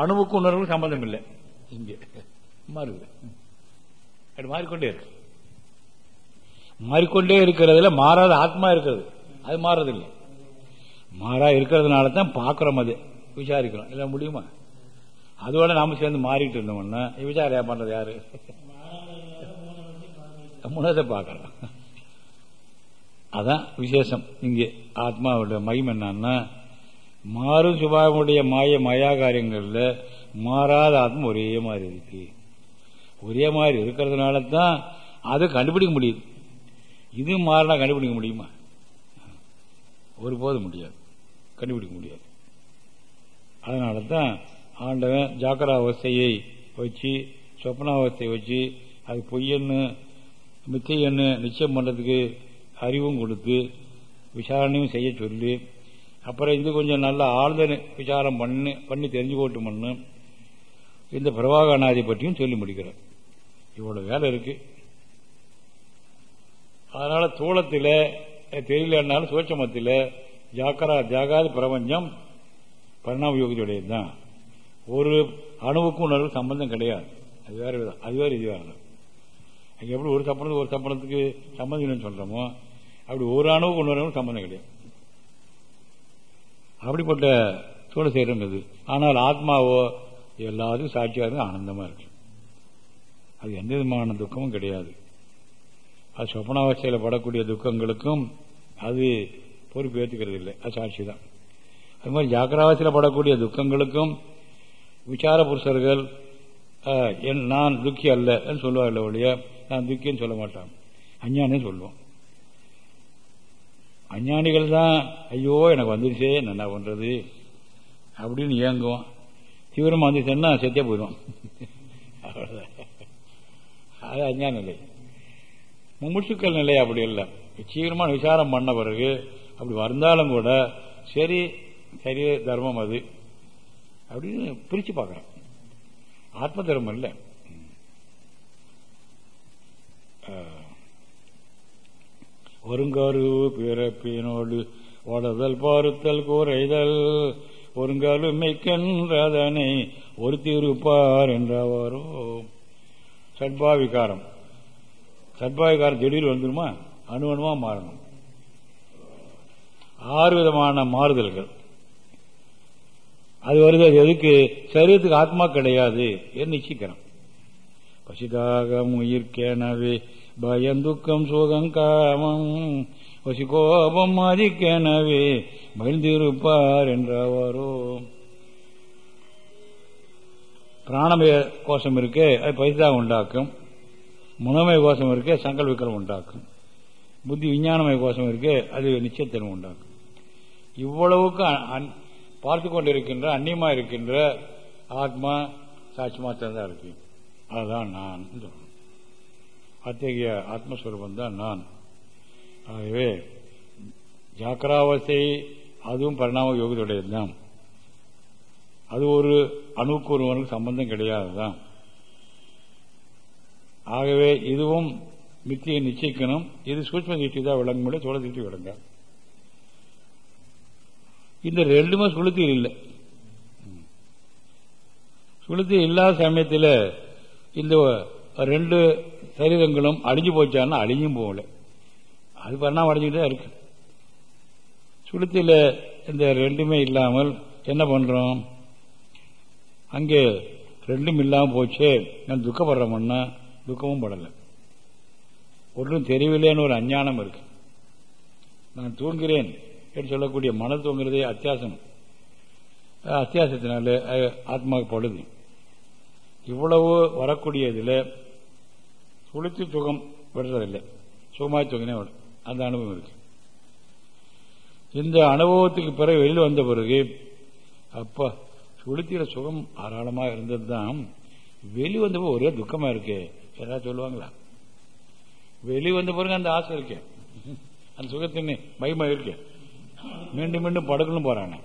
அணுவுக்கு உணர்வு சம்பந்தம் இல்லை இங்கே மாறுது மாறிக்கொண்டே இருக்கு. மாறிக்கொண்டே இருக்கிறதுல மாறாத ஆத்மா இருக்கிறது அது மாறதில்லை மாறா இருக்கிறதுனால தான் பார்க்குறோம் அது. விசாரிக்கிறோம். இல்லை முடியுமா? அதோட நாம சேர்ந்து மாறிட்டு இருந்தோம்னா விசாரம் பண்றது யாரு? முன்னதை பார்க்கலாம் அதான் விசேஷம். இங்கே ஆத்மாவுடைய மகிம் என்னன்னா மாறும் சுபாவமுடைய மாய மாயா காரியங்களில் மாறாத ஆத்மா ஒரே மாதிரி இருக்கு. ஒரே மாதிரி இருக்கிறதுனால தான் அதை கண்டுபிடிக்க முடியுது. இது மாறினா கண்டுபிடிக்க முடியுமா? ஒருபோதும் முடியாது. கண்டுபிடிக்க முடியாது. அதனால தான் ஆண்டவன் ஜாக்கிர அவஸ்தையை வச்சு சொப்னாவஸ்தையை வச்சு அது பொய்யன்னு மித்தையன்னு நிச்சயம் பண்ணுறதுக்கு அறிவும் கொடுத்து விசாரணையும் செய்ய சொல்லி அப்புறம் இது கொஞ்சம் நல்லா ஆழ்ந்த விசாரம் பண்ணி பண்ணி தெரிஞ்சுக்கோட்டு பண்ணு இந்த பிரபாகநாதி பற்றியும் சொல்லி முடிக்கிறார். இவ்வளோ வேலை இருக்கு. அதனால தூளத்தில் தெரியலன்னாலும் சூட்சமத்தில் ஜாக்கரா ஜாகாத பிரபஞ்சம் பரிணாம யோகத்துடையது தான் ஒரு அணுவுக்கும் உணர்வு சம்பந்தம் கிடையாது. அது வேற விதம். அது வேறு இது வேறு எப்படி ஒரு சப்பனத்துக்கு ஒரு சப்பனத்துக்கு சம்மந்தம் இல்லைன்னு சொல்றோமோ அப்படி ஒரு அணுவுக்கு உணர்வு சம்பந்தம் கிடையாது. அப்படிப்பட்ட தோடு செய்யறது ஆனால் ஆத்மாவோ எல்லாத்துக்கும் சாட்சியாக இருந்து ஆனந்தமா இருக்கு. அது எந்த விதமான துக்கமும் கிடையாது. அது சொப்பனாவஸ்தையில் படக்கூடிய துக்கங்களுக்கும் அது பொறுப்பு ஏற்றுக்கிறது இல்லை. அது சாட்சி தான். அது மாதிரி ஜாக்கிராவஸ்தையில் படக்கூடிய துக்கங்களுக்கும் விசார புருஷர்கள் நான் துக்கி அல்ல சொல்லுவார்கள் ஒழிய நான் துக்கின்னு சொல்ல மாட்டான். அஞ்ஞானே சொல்லுவோம் அஞ்ஞானிகள் தான் ஐயோ எனக்கு வந்துருச்சே என்ன பண்றது? அப்படின்னு ஏங்குவோம் தீவிரமா வந்துச்சுன்னா செத்தே போயிடும் அது அஞ்ஞான நிலை. மும்முச்சுக்கள் நிலை அப்படி இல்லை. தீவிரமான விசாரம் பண்ண பிறகு அப்படி வந்தாலும் கூட சரி சரி தர்மம் அது. அப்படின்னு பிரிச்சு பார்க்கறேன். ஆத்ம தர்மம் இல்லை. ஒருங்கரு பிறப்பினோடு ஓடுதல் பாருத்தல் கூரைதல் ஒருங்காலு மெய்க்கென்றதனை ஒரு தீர்ப்பார் என்றவாரோ. சட்பாவிகாரம் சட்பாவிகாரம் திடீர் வந்துருமா? அணு அணுவா மாறணும். ஆறு விதமான மாறுதல்கள். அது வருது அது எதுக்கு? சரீரத்துக்கு ஆத்மா கிடையாது என்று நிச்சயிக்கிறோம். பசிக்காக உயிர்க்கேனவே பயந்துக்கம் சுகம் காமம். பசி கோபம் அதிக்கெனவே மகிழ்ந்திருப்பார் என்றவாரோ. பிராணமய கோஷம் இருக்கு அது பைசா உண்டாக்கும். முனமய கோஷம் இருக்கு சங்கல்விக்கலம் உண்டாக்கும். புத்தி விஞ்ஞானமய கோஷம் இருக்கு அது நிச்சயத்திறன் உண்டாக்கும். இவ்வளவுக்கு பார்த்து கொண்டிருக்கின்ற அந்நியமா இருக்கின்ற ஆத்மா சாட்சி மாத்திரம் தான் இருக்கு. அதுதான் நான். அத்தகைய ஆத்மஸ்வரூபம் தான் நான். ஆகவே ஜாக்கிராவஸ்தை அதுவும் பரிணாம யோகத்துடையது தான் அது ஒரு அணுக்கு ஒருவனுக்கு சம்பந்தம் கிடையாதுதான் ஆகவே இதுவும் மித்தியை நிச்சயிக்கணும். இது சூட்ச திருஷ்டி தான் விளங்க முடியும் சோழ திருஷ்டி விளங்க. இந்த ரெண்டுமே சுளுத்தில் இல்லை. சுளுத்தில் இல்லாத சமயத்தில் இந்த ரெண்டு சரீரங்களும் அழிஞ்சு போச்சான்னா அழிஞ்சும் போகல. அது பரிணாமம் அடைஞ்சுட்டு இருக்கு. சுளுத்தில் இந்த ரெண்டுமே இல்லாமல் என்ன பண்றோம்? அங்கே ரெண்டும் இல்லாமல் போச்சே நான் துக்கப்படுறோம்னா துக்கமும் படலை. ஒன்றும் தெரியவில்லைன்னு ஒரு அஞ்ஞானம் இருக்கு. நான் தூங்குகிறேன் என்று சொல்லக்கூடிய மன தூங்குறதே அத்தியாசம். அத்தியாசத்தினால ஆத்மாவுக்கு படுது. இவ்வளவு வரக்கூடியதில் சுளுத்தி சுகம் விடுறதில்லை. சுகமாய் தூங்கினே அந்த அனுபவம் இருக்கு. இந்த அனுபவத்துக்கு பிறகு வெளியில் வந்த பிறகு அப்பா சுளுத்தியில சுகம் ஆராளமாக இருந்தது தான் வெளி வந்த ஒரே துக்கமா இருக்கு. யாராவது சொல்லுவாங்களா? வெளி வந்த பிறகு அந்த ஆசை இருக்கு. அந்த சுகத்தின் மயமா இருக்கு. மீண்டும் மீண்டும் படுக்கணும் போறானே.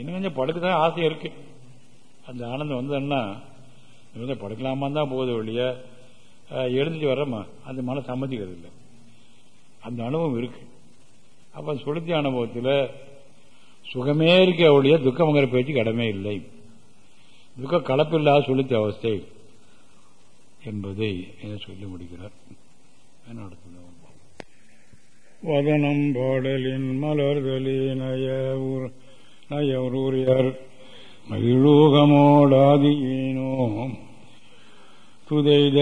இன்னும் கொஞ்சம் படுக்கதான் ஆசை இருக்கு. அந்த ஆனந்தம் வந்ததுன்னா கொஞ்சம் படுக்கலாமா தான் போகுது ஒழிய எழுந்துட்டு வர்றோமா அந்த மன சம்மதிக்கிறது இல்லை. அந்த அனுபவம் இருக்கு. அப்ப சுளுத்தி அனுபவத்தில் சுகமே இருக்க ஒழிய துக்கமங்கிற பேச்சு கடமே இல்லை. துக்க கலப்பில்லாத சுளுத்தி அவஸ்தை என்பதை சொல்லி முடிக்கிறார். வதனம் பாடலின் மலர்தலி நய நயர் மகிழூகமோடாதியினோ துதை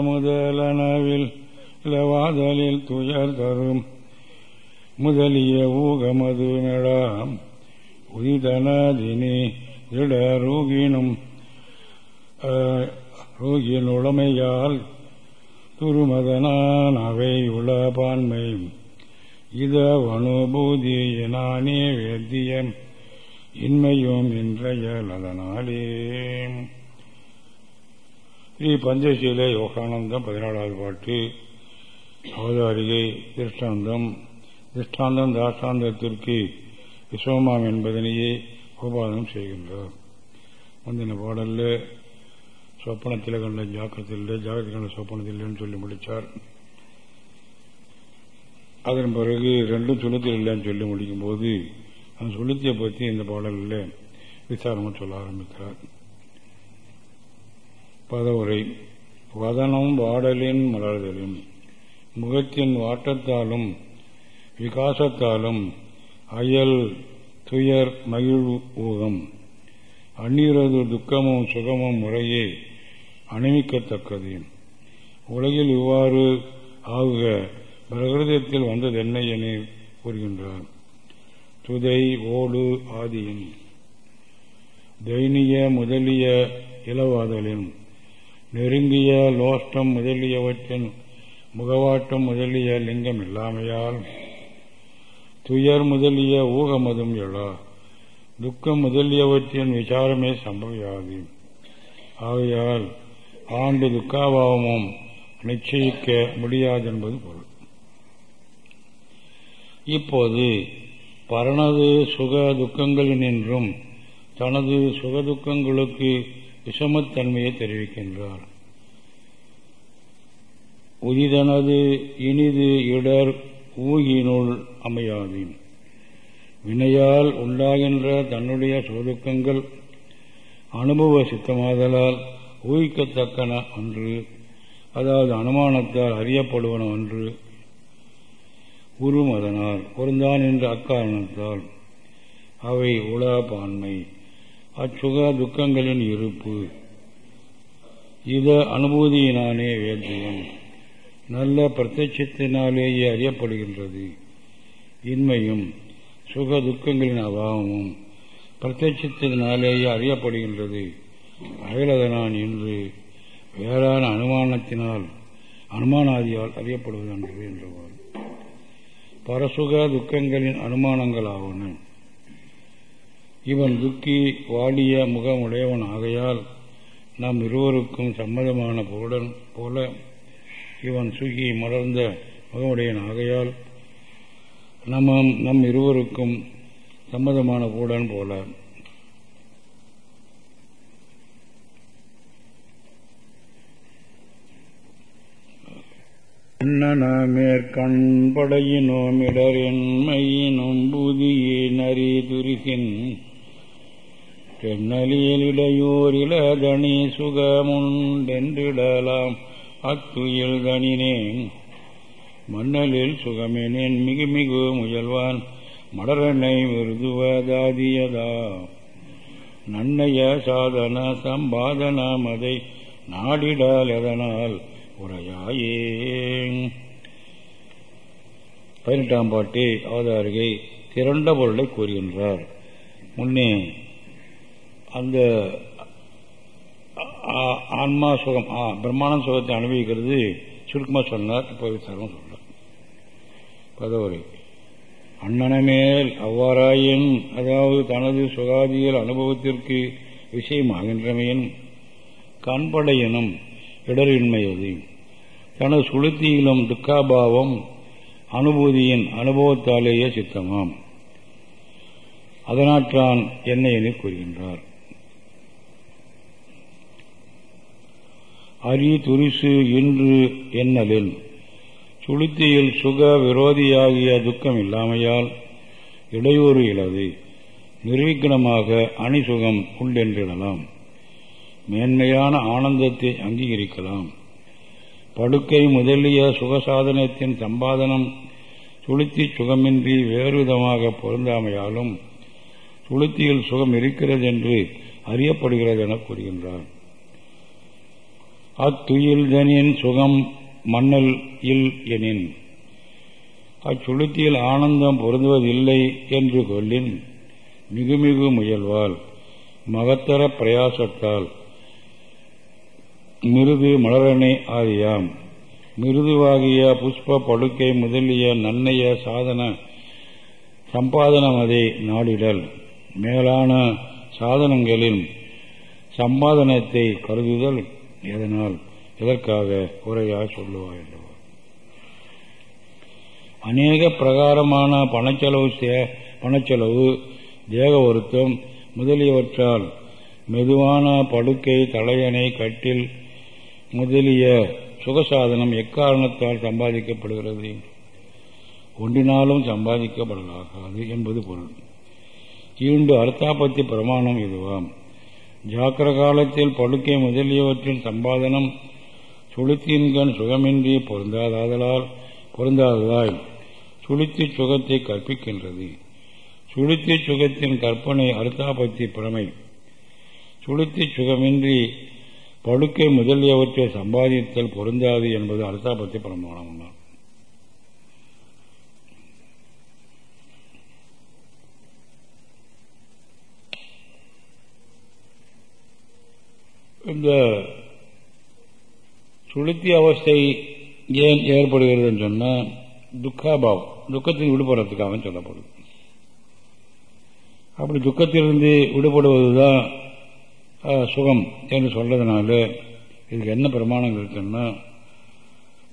முதலனவில் இளவாதலில் துயர் தரும். முதலிய ஊகமது நடாம். உதிதனதினி திடரூகினும் ரூகின் உளமையால் துருமதனான் அவை உள பான்மையும் இத அனுபூதியினானே வேத்தியம் இன்மையும் இன்றையல் அதனாலே. ஸ்ரீ பஞ்சசீல யோகானந்தம் பதினாலாவது பாட்டு. அவதாரிகை திருஷ்டாந்தம். திருஷ்டாந்தம் தாஷ்டாந்தத்திற்கு விஸ்வமாம் என்பதனையே உபாதம் செய்கின்றார். முந்தின பாடல்ல சொப்பனத்தில் கண்ட ஜாக்கிரத்தில் ஜாக்கிரத்தில் கண்ட சொப்பனத்தில் சொல்லி முடித்தார் அதன் பிறகு ரெண்டும் சுளுத்தல் இல்லைன்னு சொல்லி முடிக்கும் போது அந்த சுளுத்தியை பற்றி இந்த பாடலில் விசாரமாக சொல்ல ஆரம்பிக்கிறார். பதவுரை. வதனம் வாடலின் மலர்தலின் முகத்தின் வாட்டத்தாலும் விகாசத்தாலும் அயல் துயர் மகிழ்வு ஊகம் அந்நீரது துக்கமும் சுகமும் முறையே அணிவிக்கத்தக்கது. உலகில் இவ்வாறு ஆகுக. பிரகிருதத்தில் வந்தது என்ன என கூறுகின்றார் துதை ஓடு ஆதியின் தைனிய முதலிய இளவாதலின். நெருங்கிய லோஷ்டம் முதலியவற்றின். முகவாட்டம் முதலிய லிங்கம் இல்லாமையால். துயர் முதலிய ஊகமதும் எழா. துக்கம் முதலியவற்றின் விசாரமே சம்பவியாது. ஆகையால் ஆண்டு துக்காபாவமும் நிச்சயிக்க முடியாதென்பது பொருள். இப்போது பரணது சுக துக்கங்களினின்றும் தனது சுகதுக்கங்களுக்கு விஷமத்தன்மையை தெரிவிக்கின்றார். உதிதனது இனிது இடர் ஊகினுள் அமையாது வினையால் உண்டாகின்ற தன்னுடைய சுகதுக்கங்கள் அனுபவ சித்தமாதலால் ஊகிக்கத்தக்கன ஒன்று அதாவது அனுமானத்தால் அறியப்படுவன ஒன்று உரும் அதனால் பொருந்தான் என்ற அக்காரணத்தால் அவை உலகப்பான்மை. அச்சுக துக்கங்களின் இருப்பு. இத அனுபூதியினானே வேத்தியம் நல்ல பிரத்யட்சத்தினாலேயே அறியப்படுகின்றது. இன்மையும் சுக துக்கங்களின் அபாவமும் பிரத்யட்சத்தினாலேயே அறியப்படுகின்றது. அயலதனான் என்று வேறான அனுமானத்தினால் அனுமானாதியால் அறியப்படுவது அன்று என்றவாறு பரசுக துக்கங்களின் அனுமானங்களாவன. இவன் துக்கி வாடிய முகமுடையவன் ஆகையால் நம் இருவருக்கும் சம்மதமான பொருடன் போல இவன் சுகி மலர்ந்த முகமுடையன் ஆகையால் நம்ம நம் இருவருக்கும் சம்மதமான பூடன் போல. மேற்கண்படையினோம் இடரென்மையினும் புதியே நரி துரிசின் தென்னலியில் இடையூர் சுகமுண்டென்றிடலாம். அத்துயில் தனினேன் மன்னலில் சுகமெனேன் மிகு மிகு முயல்வான். மடரனை விருதுவதாதியதா. நன்னைய சாதன சம்பாதன மதை நாடிடால் எதனால் உரையாயே. பதினெட்டாம் பாட்டி அவதாரிகை திரண்ட பொருளை கூறுகின்றார். முன்னே அந்த ஆன்மா சுகம் பிரம்மாண்ட சுகத்தை அனுபவிக்கிறது சுருக்கமாக சொன்னார் இப்போ விசாரம் சொல்றார். பதவுரை. அண்ணனமேல் அவ்வாறாயின் அதாவது தனது சுகாதியல் அனுபவத்திற்கு விஷயமாகின்றமையின் கண்படையினும் இடரின்மையது. தனது சுளுத்தியிலும் துக்காபாவம் அனுபூதியின் அனுபவத்தாலேயே சித்தமாம். அதனாற்றான் என்னை என கூறுகின்றார். அரி துரிசு இன்று என்னலின் சுளுத்தியில் சுக விரோதியாகிய துக்கம் இல்லாமையால் இடையூறு இழது நிர்விக்கணமாக அணிசுகம் உண்டென்றிடலாம். மேன்மையான ஆனந்தத்தை அங்கீகரிக்கலாம். படுக்கை முதலிய சுகசாதனத்தின் சம்பாதனம் சுளுத்தி சுகமின்றி வேறுவிதமாக பொருந்தாமையாலும் சுளுத்தியில் சுகம் இருக்கிறது என்று அறியப்படுகிறது என கூறுகின்றார். அத்துயில்தனின் சுகம் மண்ணல் இல் எனின் அச்சுளுத்தியில் ஆனந்தம் பொருந்துவதில்லை என்று கொள்ளின் மிகுமிகு முயல்வால் மகத்தர பிரயாசத்தால் மிருது மலரணை ஆதியாம் மிருதுவாகிய புஷ்ப படுக்கை முதலிய நன்னைய சாதன சம்பாதனமதை நாடிடல். மேலான சாதனங்களின் சம்பாதனத்தை கருதுதல் எதனால்? இதற்காக குறையாக சொல்லுவார் அநேக பிரகாரமான பணச்செலவு பணச்செலவு தேக வருத்தம் முதலியவற்றால் மெதுவான படுக்கை தலையணை கட்டில் முதலிய சுகசாதனம் எக்காரணத்தால் சம்பாதிக்கப்படுகிறது? ஒன்றினாலும் சம்பாதிக்கப்படலாகாது என்பது பொருள். ஈண்டு அர்த்தாபத்தி பிரமாணம் இதுவாம். ஜாக்கிர காலத்தில் படுக்கை முதலியவற்றின் சம்பாதனம் சுளுத்தின்கண் சுகமின்றி பொருந்தாதாதலால் பொருந்தாததால் சுளுத்தி சுகத்தை கற்பிக்கின்றது. சுளுத்தி சுகத்தின் கற்பனை அர்த்தாபத்தி பிரமை. சுளுத்தி சுகமின்றி படுக்கை முதலியவற்றை சம்பாதித்தல் பொருந்தாது என்பது அரசாபத்தை பிரமாணம் இந்த சுளுத்தி அவஸ்தை ஏன் ஏற்படுகிறதுன்னு சொன்னால் துக்காபாவம் துக்கத்தில் விடுபடுறதுக்காக சொல்லப்படுது. அப்படி துக்கத்திலிருந்து விடுபடுவதுதான் சுகம் என்று சொல்றதுனால இதுக்கு என்ன பிரமாணங்கள் இருக்குன்னா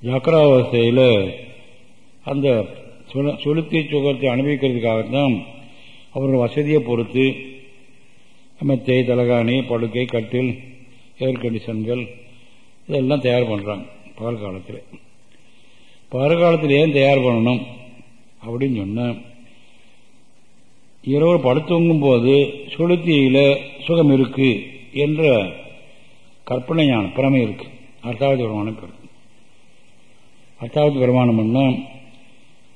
ஜாக்கிராவஸ்தையில் அந்த சுளுத்தி சுகத்தை அனுபவிக்கிறதுக்காகத்தான் அவர்கள் வசதியை பொறுத்து மெத்தை தலகாணி படுக்கை கட்டில் ஏர் கண்டிஷன்கள் இதெல்லாம் தயார் பண்ணுறாங்க பகல் காலத்தில். பகல் காலத்தில் ஏன் தயார் பண்ணணும் அப்படின்னு சொன்னால் இரவு படுத்துங்கும் போது சுளுத்தியில் சுகம் இருக்குது என்ற கற்பனை ஞானம் பிரமை இருக்கு. அர்த்தாவது பிரமாணம் இருக்கு. அர்த்தாவது பிரமாணம்னா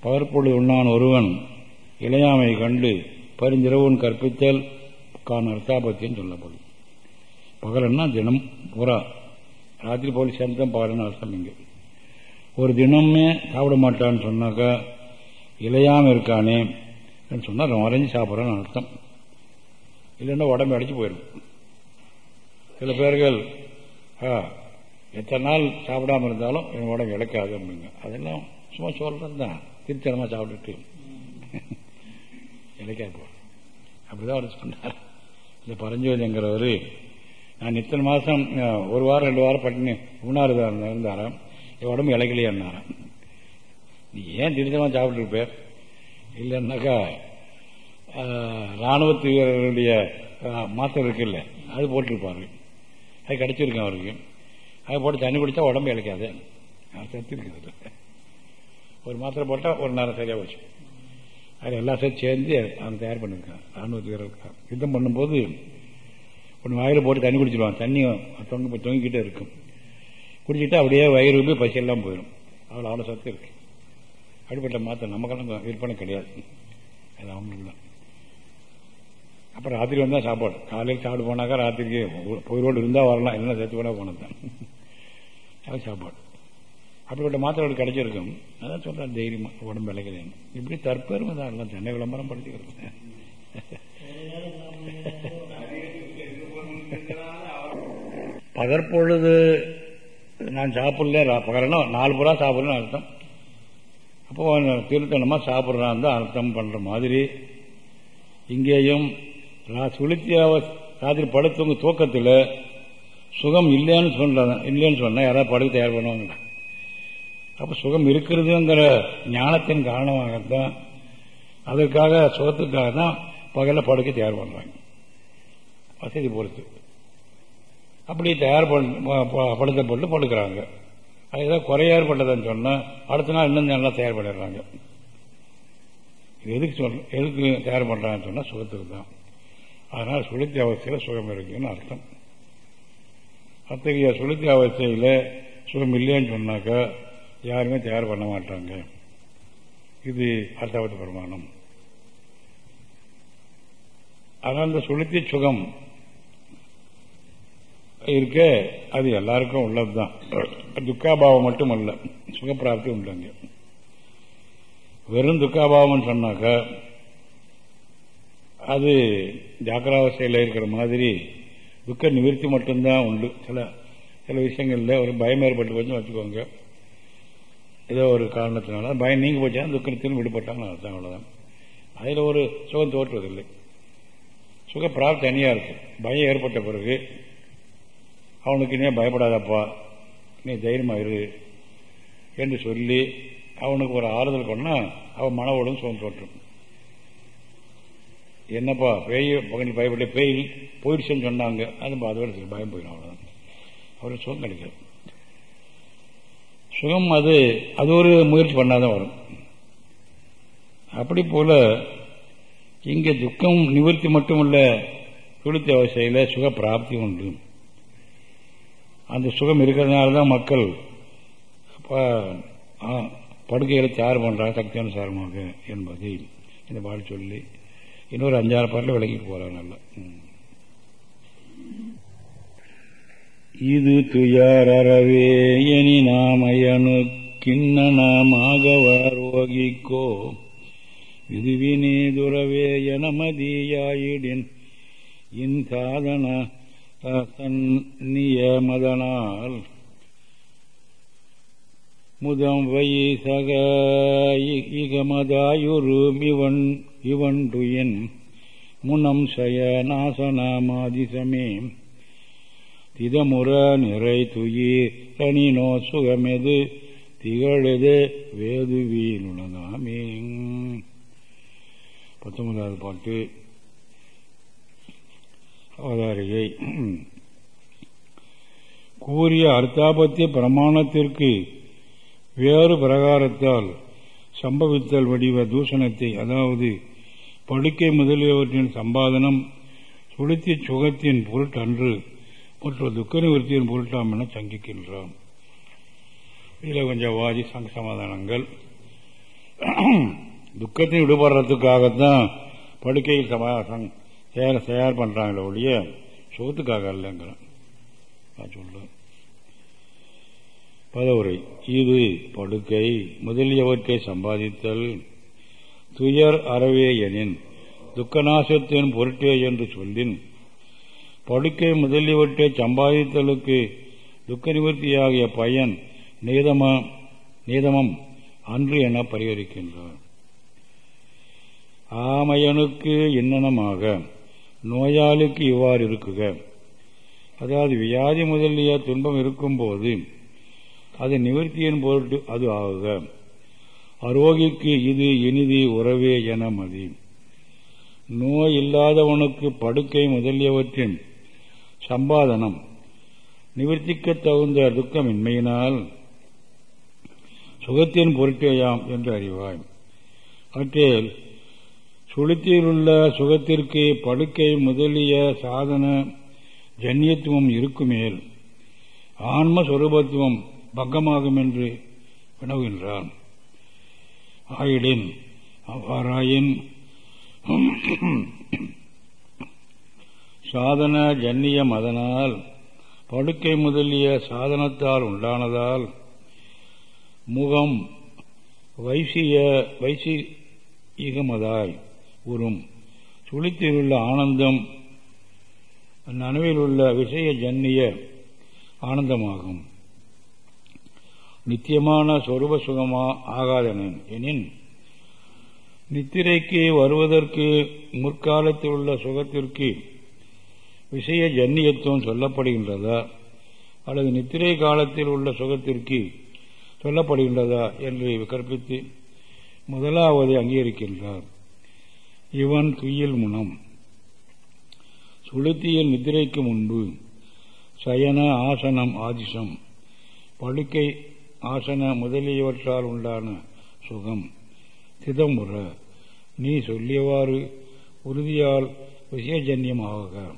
பகற்பொழுது உண்ணான் ஒருவன் இளையாமை கண்டு பரிந்திரவன் கற்பித்தல் காண அர்த்தாபத்தியம் சொல்லப்படும். பகலன்னா தினம் புறா ராத்திரி போலி சேர்ந்துதான் பகலன்னு அர்த்தம் இங்கே. ஒரு தினமே சாப்பிட மாட்டான்னு சொன்னாக்கா இளையாம இருக்கானே சொன்னால் வரைஞ்சி சாப்பிட்றான்னு அர்த்தம். இல்லைன்னா உடம்பு அடைச்சி போயிடும். சில பேர்கள் எத்தனை நாள் சாப்பிடாம இருந்தாலும் என் உடம்பு இழக்காது அப்படிங்க. அதெல்லாம் சும்மா சொல்றது தான் திருத்தனமா சாப்பிட்டுட்டு. இழைக்காது அப்படிதான் அவர் சொன்னார். இந்த பரஞ்சோதிங்கிறவர் நான் இத்தனை மாசம் ஒரு வாரம் ரெண்டு வாரம் பட்டினி உண்ணாருதான் இருந்தாராம். என் உடம்பு இலைக்கலையே நீ ஏன் திருத்தமா சாப்பிட்டு இருப்பேர் இல்லைன்னாக்கா ராணுவத்து வீரர்களுடைய மாத்திரை இருக்குல்ல அது போட்டிருப்பாரு. அது கிடைச்சிருக்கும் அவருக்கு. அது போட்டு தண்ணி குடித்தா உடம்பு இழைக்காது. சத்திருக்கிறது ஒரு மாத்திரை போட்டால் ஒரு நேரம் சரியாக போச்சு. அது எல்லா சேர்த்து சேர்ந்து அவன் தயார் பண்ணியிருக்கான் ராணுவத்து வீரர்களுக்கு யுத்தம் பண்ணும்போது ஒன்று வாயில் போட்டு தண்ணி குடிச்சிருவாங்க தண்ணி தொங்க தொங்கிக்கிட்டே இருக்கும். குடிச்சிட்டு அப்படியே வயிறு போய் பசியெல்லாம் போயிடும் அவ்வளோ அவ்வளோ சத்து இருக்கு. அப்படிப்பட்ட மாத்திரை நமக்கெல்லாம் விற்பனை கிடையாது. அது அவங்களுக்கு அப்புறம் ராத்திரி வந்தால் சாப்பாடு. காலையில் சாப்பிட்டு போனாக்கா ராத்திரிக்கு போயிரோடு இருந்தால் வரலாம். இல்லைன்னா சேர்த்து கூட போனது தான். அது சாப்பாடு. அப்படிப்பட்ட மாத்திரை கிடைச்சிருக்கும். அதான் சொல்கிறேன் தைரியமாக உடம்பு விளைக்கிறேன் இப்படி தற்பெருமை தான் எல்லாம். சென்னை விளம்பரம் படுத்திக்கிறது பகற்பொழுது நான் சாப்பிடல பகரனா நாலு புறா சாப்பிட்றேன்னு அர்த்தம். அப்போ திருத்தனமாக சாப்பிட்றான் தான் அர்த்தம் பண்ணுற மாதிரி இங்கேயும் சுளுத்தியாவ ராத்திரி படுத்தவங்க தூக்கத்தில் சுகம் இல்லைன்னு சொல்ற இல்லைன்னு சொன்னால் யாராவது படுக்க தயார் பண்ணுவாங்க. அப்போ சுகம் இருக்கிறதுங்கிற ஞானத்தின் காரணமாகத்தான் அதற்காக சுகத்துக்காக தான் பகலில் படுக்க தயார் பண்ணுறாங்க வசதி பொறுத்து. அப்படி தயார் படுத்த போட்டு படுக்கிறாங்க. அதுதான் குறைய ஏற்பட்டதுன்னு சொன்னால் அடுத்த நாள் இன்னும் நல்லா தயார் பண்ணிடுறாங்க. எதுக்கு சொல் எதுக்கு தயார் பண்ணுறாங்கன்னு சொன்னால் சுகத்துக்கு தான். அதனால் சுளுத்தி அவஸ்தையில் சுகம் இருக்குன்னு அர்த்தம். அத்தகைய சுளுத்தி அவஸ்தையில் சுகம் இல்லைன்னு சொன்னாக்கா யாருமே தயார் பண்ண மாட்டாங்க. இது அர்த்தாவத்து பிரமாணம். ஆனால் இந்த சுளுத்தி சுகம் இருக்க அது எல்லாருக்கும் உள்ளதுதான். துக்காபாவம் மட்டும் அல்ல சுகப்பிராப்தி உண்டுங்க. வெறும் துக்காபாவம்னு சொன்னாக்கா அது ஜாக்கிராவஸ்தையில் இருக்கிற மாதிரி துக்க நிவர்த்தி மட்டும்தான் உண்டு. சில சில விஷயங்களில் ஒரு பயம் ஏற்பட்டு போச்சு வச்சுக்கோங்க. ஏதோ ஒரு காரணத்தினால பயம் நீங்க போச்சா துக்கத்திலும் விடுபட்டாங்க அர்த்தம் அவ்வளோதான் அதில் ஒரு சுகம் தோற்றுவதில்லை. சுக பிராப்தி தனியாக இருக்கு. பயம் ஏற்பட்ட பிறகு அவனுக்கு நீ பயப்படாதப்பா. நீ தைரியமாயிரு என்று சொல்லி அவனுக்கு ஒரு ஆறுதல் கொண்டா அவன் மனவோடும் சுகம் தோற்றும். என்னப்பா பேய் பகனி பயப்பட்ட பேய் போயிடுச்சுன்னு சொன்னாங்க. அது அதோட பயம் போயிடும் அவ்வளோதான் அவருக்கு சுகம் கிடைக்கும் சுகம் அது அது ஒரு முயற்சி பண்ணாதான் வரும். அப்படி போல இங்கே துக்கம் நிவர்த்தி மட்டுமல்ல துளித்த அவசையில் சுக பிராப்தி உண்டு. அந்த சுகம் இருக்கிறதுனால தான் மக்கள் படுக்கைகளை தயார் பண்ணுறாங்க சக்தியானுசாரமாக என்பதை இந்த பாடல் சொல்லி இன்னொரு அஞ்சாறு பாட்டில் விலகி போகிறாங்க நல்லா. இது துயரவே எனி நாமயனு கிண்ணனமாகவாரோகிக்கோ இதுவினே துறவே எனமதியாயிடின் இன் சாதன நியமதனால். முதம் வை சக இகமதாயுரு இவன் இவன்டுயின் முனம் சய நாசனமாதிசமே திதமுற நிறை துயிரணினோ சுகமெது திகழது வேதுவீலுலகாமே பத்தொன்பதாவது பாட்டு. அவதாரிகை. கூறிய அர்த்தாபத்திய பிரமாணத்திற்கு வேறு பிரகாரத்தால் சம்பவித்தல் வடிவ தூஷணத்தை அதாவது படுக்கை முதலியவற்றின் சம்பாதனம் சுளுத்தி சுகத்தின் பொருட்டன்று மற்றும் துக்க நிவர்த்தியின் பொருட்டாம் என சங்கிக்கின்றோம். இதில் கொஞ்சம் வாதி சங்க சமாதானங்கள். துக்கத்தை விடுபடுறதுக்காகத்தான் படுக்கையில் சமா தயார் பண்ணுறாங்களே ஒழிய சுகத்துக்காக இல்லைங்கிறேன் நான் சொல்றேன். பதவுரை. இது படுக்கை. முதலியவற்றை சம்பாதித்தல். துயர் அறவே எனின் துக்கநாசத்தின் பொருட்டே என்று சொல்லின். படுக்கை முதலியவற்றை சம்பாதித்தலுக்கு துக்க நிவர்த்தியாகிய பயன் நீதமம் அன்று என பரிகரிக்கின்றார் ஆமையனுக்கு இன்னனமாக நோயாளிக்கு இவ்வாறு இருக்குக. அதாவது வியாதி முதலிய துன்பம் இருக்கும்போது அது நிவர்த்தியின் பொருட்டு அது ஆகுக அரோகிக்கு இது இனிதி உறவே என மதி. நோய் இல்லாதவனுக்கு படுக்கை முதலியவற்றின் சம்பாதனம் நிவர்த்திக்க தகுந்த துக்கமின்மையினால் சுகத்தின் பொருட்டேயாம் என்று அறிவாய். அவற்றில் சுளுத்தியிலுள்ள சுகத்திற்கு படுக்கை முதலிய சாதன ஜன்யத்துவம் இருக்குமேல் ஆன்மஸ்வரூபத்துவம் பங்கமாகும் என்று வினவுகின்றான். ஆயிடின் அவ்வாறாயின் சாதன ஜன்னியம் அதனால் படுக்கை முதலிய சாதனத்தால் உண்டானதால் முகம் வைசிய வைசிகமதாய் உறும். சுழித்திலுள்ள ஆனந்தம் நனவில் உள்ள விஷய ஜன்னிய ஆனந்தமாகும். நித்தியமான சொரூப சுகமா ஆகாதன எனின் நித்திரைக்கு வருவதற்கு முற்காலத்தில் உள்ள சுகத்திற்கு விஷய ஜன்னியத்துவம் சொல்லப்படுகின்றதா? அல்லது நித்திரை காலத்தில் உள்ள சுகத்திற்கு சொல்லப்படுகின்றதா என்று கற்பித்து முதலாவதை அங்கீகரிக்கின்றார். இவன் துயில் முனம். சுளுத்தியில் நித்திரைக்கு முன்பு சயன ஆசனம் ஆதிசம் படுக்கை ஆசன முதலியவற்றால் உண்டான சுகம். சிதம்புற நீ சொல்லியவாறு உறுதியால் விஷயஜன்யமாக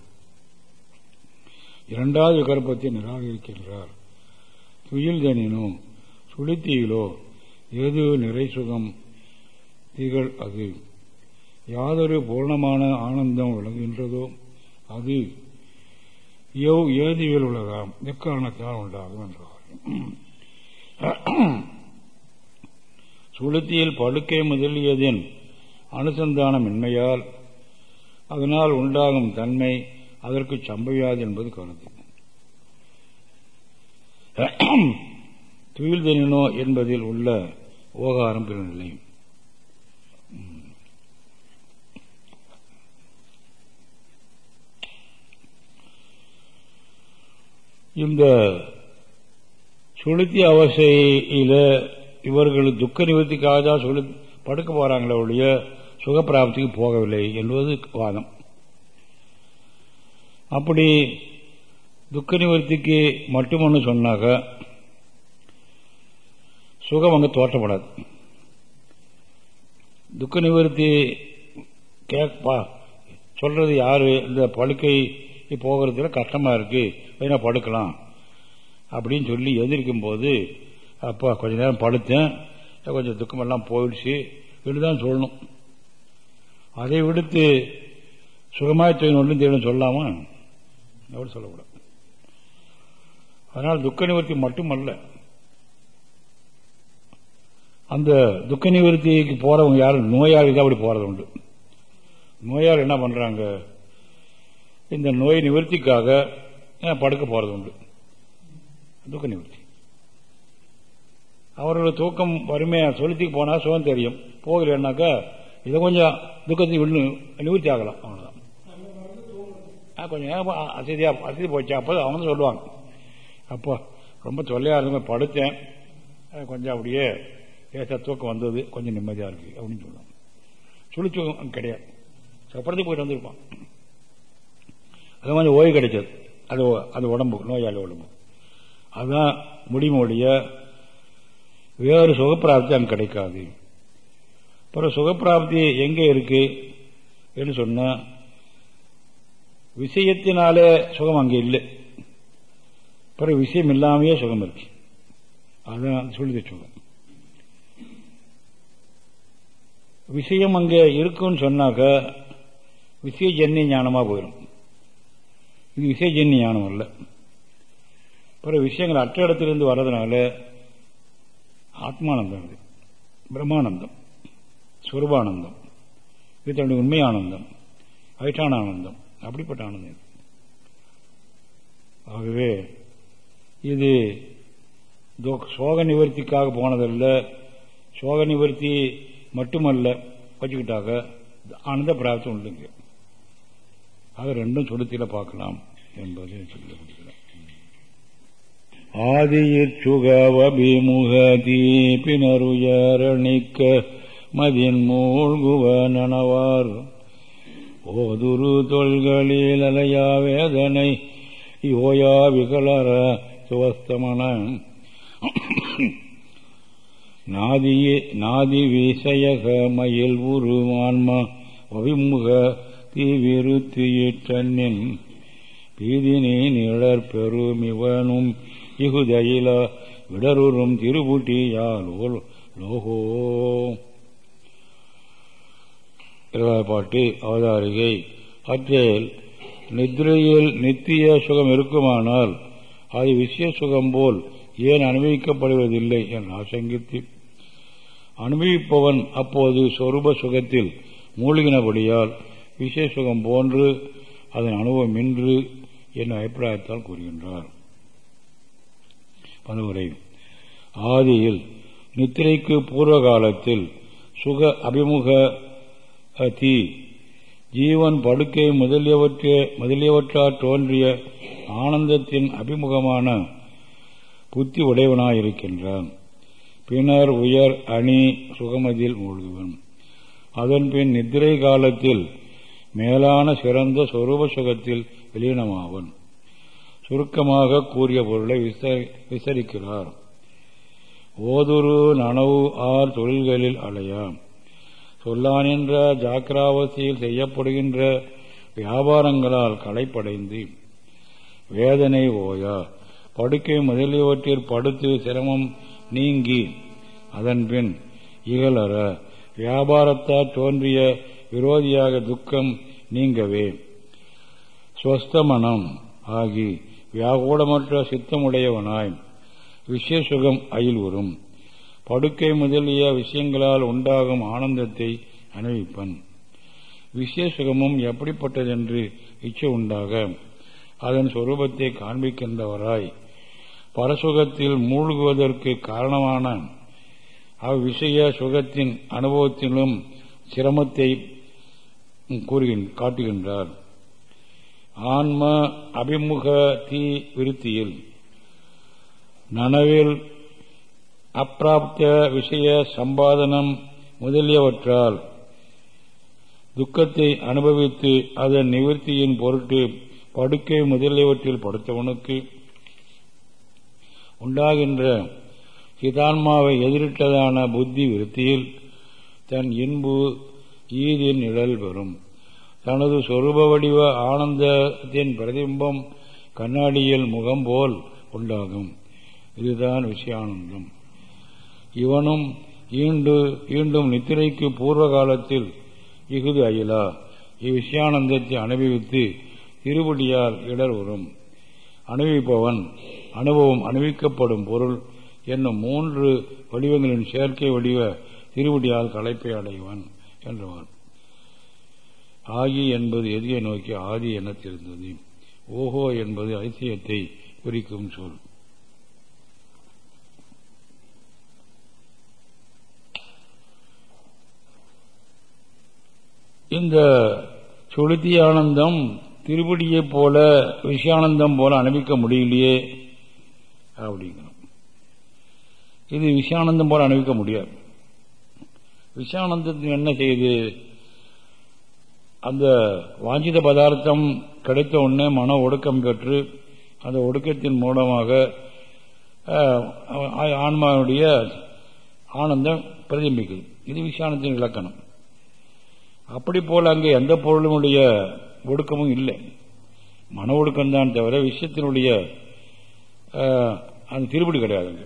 இரண்டாவது விகற்பத்தை நிராகரிக்கின்றார். துயில் தனினோ சுழித்தீயிலோ எது நிறை சுகம்? திகழ் அது. யாதொரு பூர்ணமான ஆனந்தம் விளங்குகின்றதோ அது எவ் ஏதிவில் உள்ளதாம் எக்காரணத்தால் உண்டாகும்? என்றார். சுளுத்தியில் படுக்கை முதலியதின் அனுசந்தானமின்மையால் அதனால் உண்டாகும் தன்மை அதற்கு சம்பவியாது என்பது கருத்து துயில்தனினோ என்பதில் உள்ள ஓகாரம் பெருநிலை. இந்த சுளுத்தி அவசையில இவர்கள் துக்க நிவர்த்திக்காக தான் சொல்லி படுக்க போறாங்களே ஒழிய சுகப்பிராப்திக்கு போகவில்லை என்பது வாதம். அப்படி துக்க நிவர்த்திக்கு மட்டுமன்னு சொன்னாக்க சுகம் அங்கே தோற்றப்படாது. துக்க நிவர்த்தி கேட்பா சொல்றது யாரு இந்த படுக்கை போகிறதுல கஷ்டமா இருக்கு வேணா படுக்கலாம். அப்படின்னு சொல்லி எழுந்திருக்கும் போது அப்பா கொஞ்ச நேரம் படுத்தேன். கொஞ்சம் துக்கமெல்லாம் போயிடுச்சு. இப்படிதான் சொல்லணும். அதை விடுத்து சுகமாய் தொழில் ஒன்றும் தேடும் சொல்லாமா? அப்படி சொல்லக்கூடாது. அதனால் துக்க நிவர்த்தி மட்டுமல்ல. அந்த துக்க நிவர்த்திக்கு போறவங்க யாரும் நோயாளி தான் அப்படி போறது உண்டு. நோயாளி என்ன பண்றாங்க? இந்த நோய் நிவர்த்திக்காக படுக்க போறது உண்டு? துக்க நிவர்த்தி அவரோட தூக்கம் வறுமையா சொலுத்திக்கு போனா சுகம் தெரியும். போகலன்னாக்கா இதை கொஞ்சம் துக்கத்துக்கு நிவர்த்தி ஆகலாம். அவ்வளவுதான். கொஞ்சம் நேரம் அசதியா அசதி போச்சு அப்போ அவங்க சொல்லுவாங்க. அப்போ ரொம்ப தொல்லையா இருந்த படுத்தேன். கொஞ்சம் அப்படியே ஏசா தூக்கம் வந்தது. கொஞ்சம் நிம்மதியா இருக்கு அப்படின்னு சொல்லுவாங்க. சுழிச்சுக்கம் கிடையாது. சப்பரத்துக்கு போயிட்டு வந்திருப்பான். அது மாதிரி ஓய்வு கிடைச்சது. அது அது உடம்பு நோயாளி உடம்பு அதுதான் முடிமொழிய வேறு சுகப்பிராப்தி அங்கே கிடைக்காது. அப்புறம் சுகப்பிராப்தி எங்கே இருக்கு என்று சொன்ன விஷயத்தினாலே சுகம் அங்கே இல்லை. பிறகு விஷயம் இல்லாமையே சுகம் இருக்கு. அதுதான் சொல்லுது சுகம் விஷயம் அங்கே இருக்குன்னு சொன்னாக்க விஷயஜன்ய ஞானமாக போயிடும் இது விஷயஜன்ய ஞானம் இல்லை பிற விஷயங்கள் அற்ற இடத்திலிருந்து வர்றதுனால ஆத்மானந்தம் இது. பிரம்மானந்தம் சுரூபானந்தம் இது தன்னுடைய உண்மை ஆனந்தம் அதிஷ்டான ஆனந்தம் அப்படிப்பட்ட ஆனந்தம் இது. ஆகவே இது சோக நிவர்த்திக்காக போனதல்ல சோக நிவர்த்தி மட்டுமல்ல வச்சுக்கிட்டாக்க ஆனந்த பிராப்தம் உண்டுங்க. அது ரெண்டும் சொலுத்தில பார்க்கலாம் என்பதை சொல்ல முடியல ஆதியிற் மதின் மூழ்குவ நனவார் ஓதுரு தொல்களில் அலையா வேதனை யோயா விகலர சுவஸ்தமன. நாதியே நாதி விசயக மயில் உருவான்ம அவிமுக தீவிருத்தியிற்றன்னின். பீதினி நிழற் பெருமிவனும் இகுதயில விடருறும் திருபூட்டியாலோல் லோகோ. இருபது பாட்டு அவதாரிகை. அற்றேல் நித்ரையில் நித்திய சுகம் இருக்குமானால் அது விஷய சுகம் போல் ஏன் அனுபவிக்கப்படுவதில்லை என ஆசங்கித்து. அனுபவிப்பவன் அப்போது சொரூப சுகத்தில் மூழ்கினபடியால் விஷய சுகம் போன்று அதன் அனுபவம் இன்று என் அபிப்பிராயத்தால் கூறுகின்றார். பதுவரை ஆதியில் நித்திரைக்கு பூர்வ காலத்தில் சுக அபிமுக தீ. ஜீவன் படுக்கை முதலியவற்றே முதலியவற்றால் தோன்றிய ஆனந்தத்தின் அபிமுகமான புத்தி உடையவனாயிருக்கின்றான். பின்னர் உயர் அணி சுகமதியில் மூழ்குவன். அதன்பின் நித்திரை காலத்தில் மேலான சிறந்த சொரூப சுகத்தில் விலீனமாவன். சுருக்கமாக கூறிய பொருளை விசரிக்கிறார். ஓதுரு நனவு ஆர் தொழில்களில் அலையாம். சொல்லான் என்ற ஜாக்கிராவசியில் செய்யப்படுகின்ற வியாபாரங்களால் களைப்படைந்து வேதனை ஓயா. படுக்கை முதலியவற்றில் படுத்து சிரமம் நீங்கி அதன்பின் இகழற. வியாபாரத்தால் தோன்றிய விரோதியாக துக்கம் நீங்கவே. ஸ்வஸ்தமனம் ஆகி வியாகூடமற்ற சித்தமுடையவனாய் விஷயசுகம் அயில் வரும் படுக்கை முதலிய விஷயங்களால் உண்டாகும் ஆனந்தத்தை அனுபவிப்பன். விஷயசுகமும் எப்படிப்பட்டதென்று இச்சை உண்டாக. அதன் சொரூபத்தை காண்பிக்கின்றவராய். பரசுகத்தில் மூழ்குவதற்கு காரணமான அவ்விஷய சுகத்தின் அனுபவத்திலும் சிரமத்தை காட்டுகின்றார். ஆன்ம அபிமுக தீ விருத்தியில். நனவில் அப்பிராப்த விஷய சம்பாதனம் முதலியவற்றால் துக்கத்தை அனுபவித்து அதன் நிவர்த்தியின் பொருட்டு படுக்கை முதலியவற்றில் படுத்தவனுக்கு உண்டாகின்ற சிதான்மாவை எதிரிட்டதான புத்தி விருத்தியில் தன் இன்பு ஈதின் நிழல் பெறும். தனது சொரூப வடிவ ஆனந்தத்தின் பிரதிபிம்பம் கண்ணாடியில் முகம் போல் உண்டாகும். இதுதான் விஷயானந்தம் இவனும் ஈண்டு ஈண்டும் நித்திரைக்கு பூர்வ காலத்தில் இகுது அயிலா. இவ்விஷயானந்தத்தை அனுபவித்து திருவடியால் இடர் வரும் அனுபவிப்பவன் அனுபவம் அனுபவிக்கப்படும் பொருள் என்னும் மூன்று வடிவங்களின் செயற்கை வடிவ திருவடியால் களைப்பை அடைவன் என்றவன் ஆகி என்பது எதியை நோக்கி ஆதி என தெரிந்தது. ஓஹோ என்பது ஐசியத்தை குறிக்கும் சொல். இந்த சுளுத்தி ஆனந்தம் திருப்படியைப் போல விஷயானந்தம் போல அனுபவிக்க முடியலையே அப்படிங்கிறோம். இது விஷயானந்தம் போல அனுபவிக்க முடியாது. விஷயானந்தத்தின் என்ன செய்யுது அந்த வாஞ்சித பதார்த்தம் கிடைத்த உடனே மன ஒடுக்கம் பெற்று அந்த ஒடுக்கத்தின் மூலமாக ஆன்மாவுடைய ஆனந்தம் பிரதிபிக்குது இது விஷயானத்தின் இலக்கணம். அப்படி போல அங்கே எந்த பொருளுடைய ஒடுக்கமும் இல்லை. மன ஒடுக்கம் தான் தவிர விஷயத்தினுடைய அந்த திருப்படி கிடையாதுங்க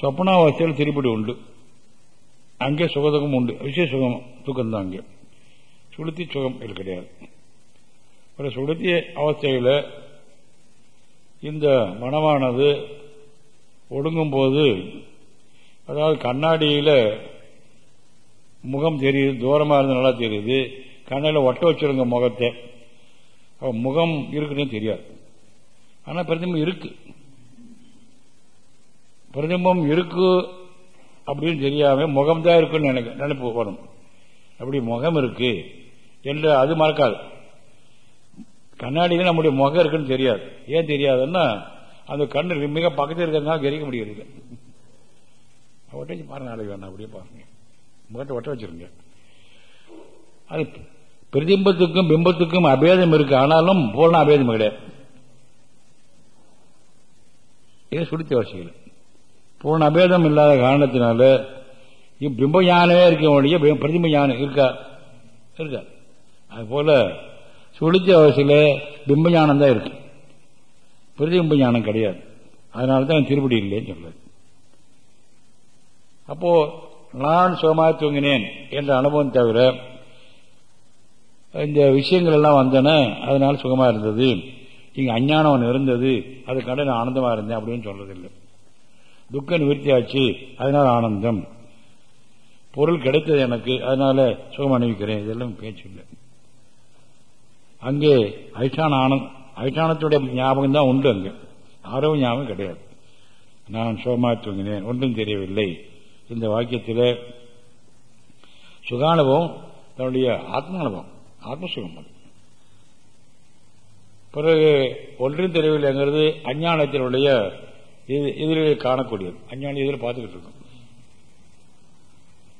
சொப்பனாவஸ்தையில் திருப்படி உண்டு. அங்கே சுகதுகம் உண்டு. விஷய சுகம் தூக்கம் தான் அங்கே. சுளுத்தி சுகம் இது கிடையாது ஒரு சுளுத்தி அவஸ்தையில் இந்த மனமானது ஒடுங்கும் போது அதாவது கண்ணாடியில் முகம் தெரியுது தூரமாக இருந்து நல்லா தெரியுது கண்ணில் ஒட்ட வச்சிருங்க முகத்தை. முகம் இருக்குன்னு தெரியாது. ஆனால் பிரதிபம் இருக்கு. பிரதிபம் இருக்கு அப்படின்னு தெரியாம முகம் தான் இருக்குன்னு நினைக்க நினைப்பு வரும் அப்படி முகம் இருக்கு. என்று அது மறக்காது. கண்ணாடியில் நம்முடைய முகம் இருக்குன்னு தெரியாது. ஏன் தெரியாதுன்னா அந்த கண்ணு மிக பக்கத்தில் இருக்கிறதுனால கிரிக்க முடியாது ஒட்டச்சு பாருங்க நாளைக்கு வேணாம் அப்படியே பாருங்க. முகத்தை ஒட்ட வச்சிருங்க. அது பிரதிம்பத்துக்கும் பிம்பத்துக்கும் அபேதம் இருக்கு. ஆனாலும் பூர்ண அபேதம் கிடையாது. இது சுடுத்தி வரிசைகள் பூர்ண அபேதம் இல்லாத காரணத்தினால பிம்ப ஞானமே இருக்க ஒழிய பிரதிம்ப ஞானம் இருக்கா? இருக்கா. அது போல சுளுத்தி அவசியில் பிம்ப ஞானம் தான் இருக்கு. பிரதிபிம்ப ஞானம் கிடையாது. அதனால தான் திருப்படி இல்லைன்னு சொல்றது. அப்போ நான் சுகமாக தூங்கினேன் என்ற அனுபவம் தவிர இந்த விஷயங்கள் எல்லாம் வந்தன அதனால சுகமா இருந்தது. இங்க அஞ்ஞானம் ஒன்று இருந்தது. அது கண்டு நான் ஆனந்தமா இருந்தேன் அப்படின்னு சொல்றதில்லை. துக்க நிவர்த்தி ஆச்சு. அதனால ஆனந்தம். பொருள் கிடைத்தது எனக்கு. அதனால சுகம் அணிவிக்கிறேன் இதெல்லாம் பேச்சு இல்லை. அங்கே அதிஷ்டான ஆனந்த் அதிஷ்டானத்துடைய ஞாபகம் தான் உண்டு அங்கே. ஆரோக்கிய ஞாபகம் கிடையாது. நான் சுகமா தூங்கினேன் ஒன்றும் தெரியவில்லை. இந்த வாக்கியத்தில் சுகானுபவம் தன்னுடைய ஆத்மானுபவம் ஆத்மசுகம் அது பிறகு ஒன்றும் தெரியவில்லைங்கிறது அஞ்ஞானத்தினுடைய எதிரில் காணக்கூடியது. அஞ்ஞானி எதிரில் பார்த்துக்கிட்டு இருக்கும்.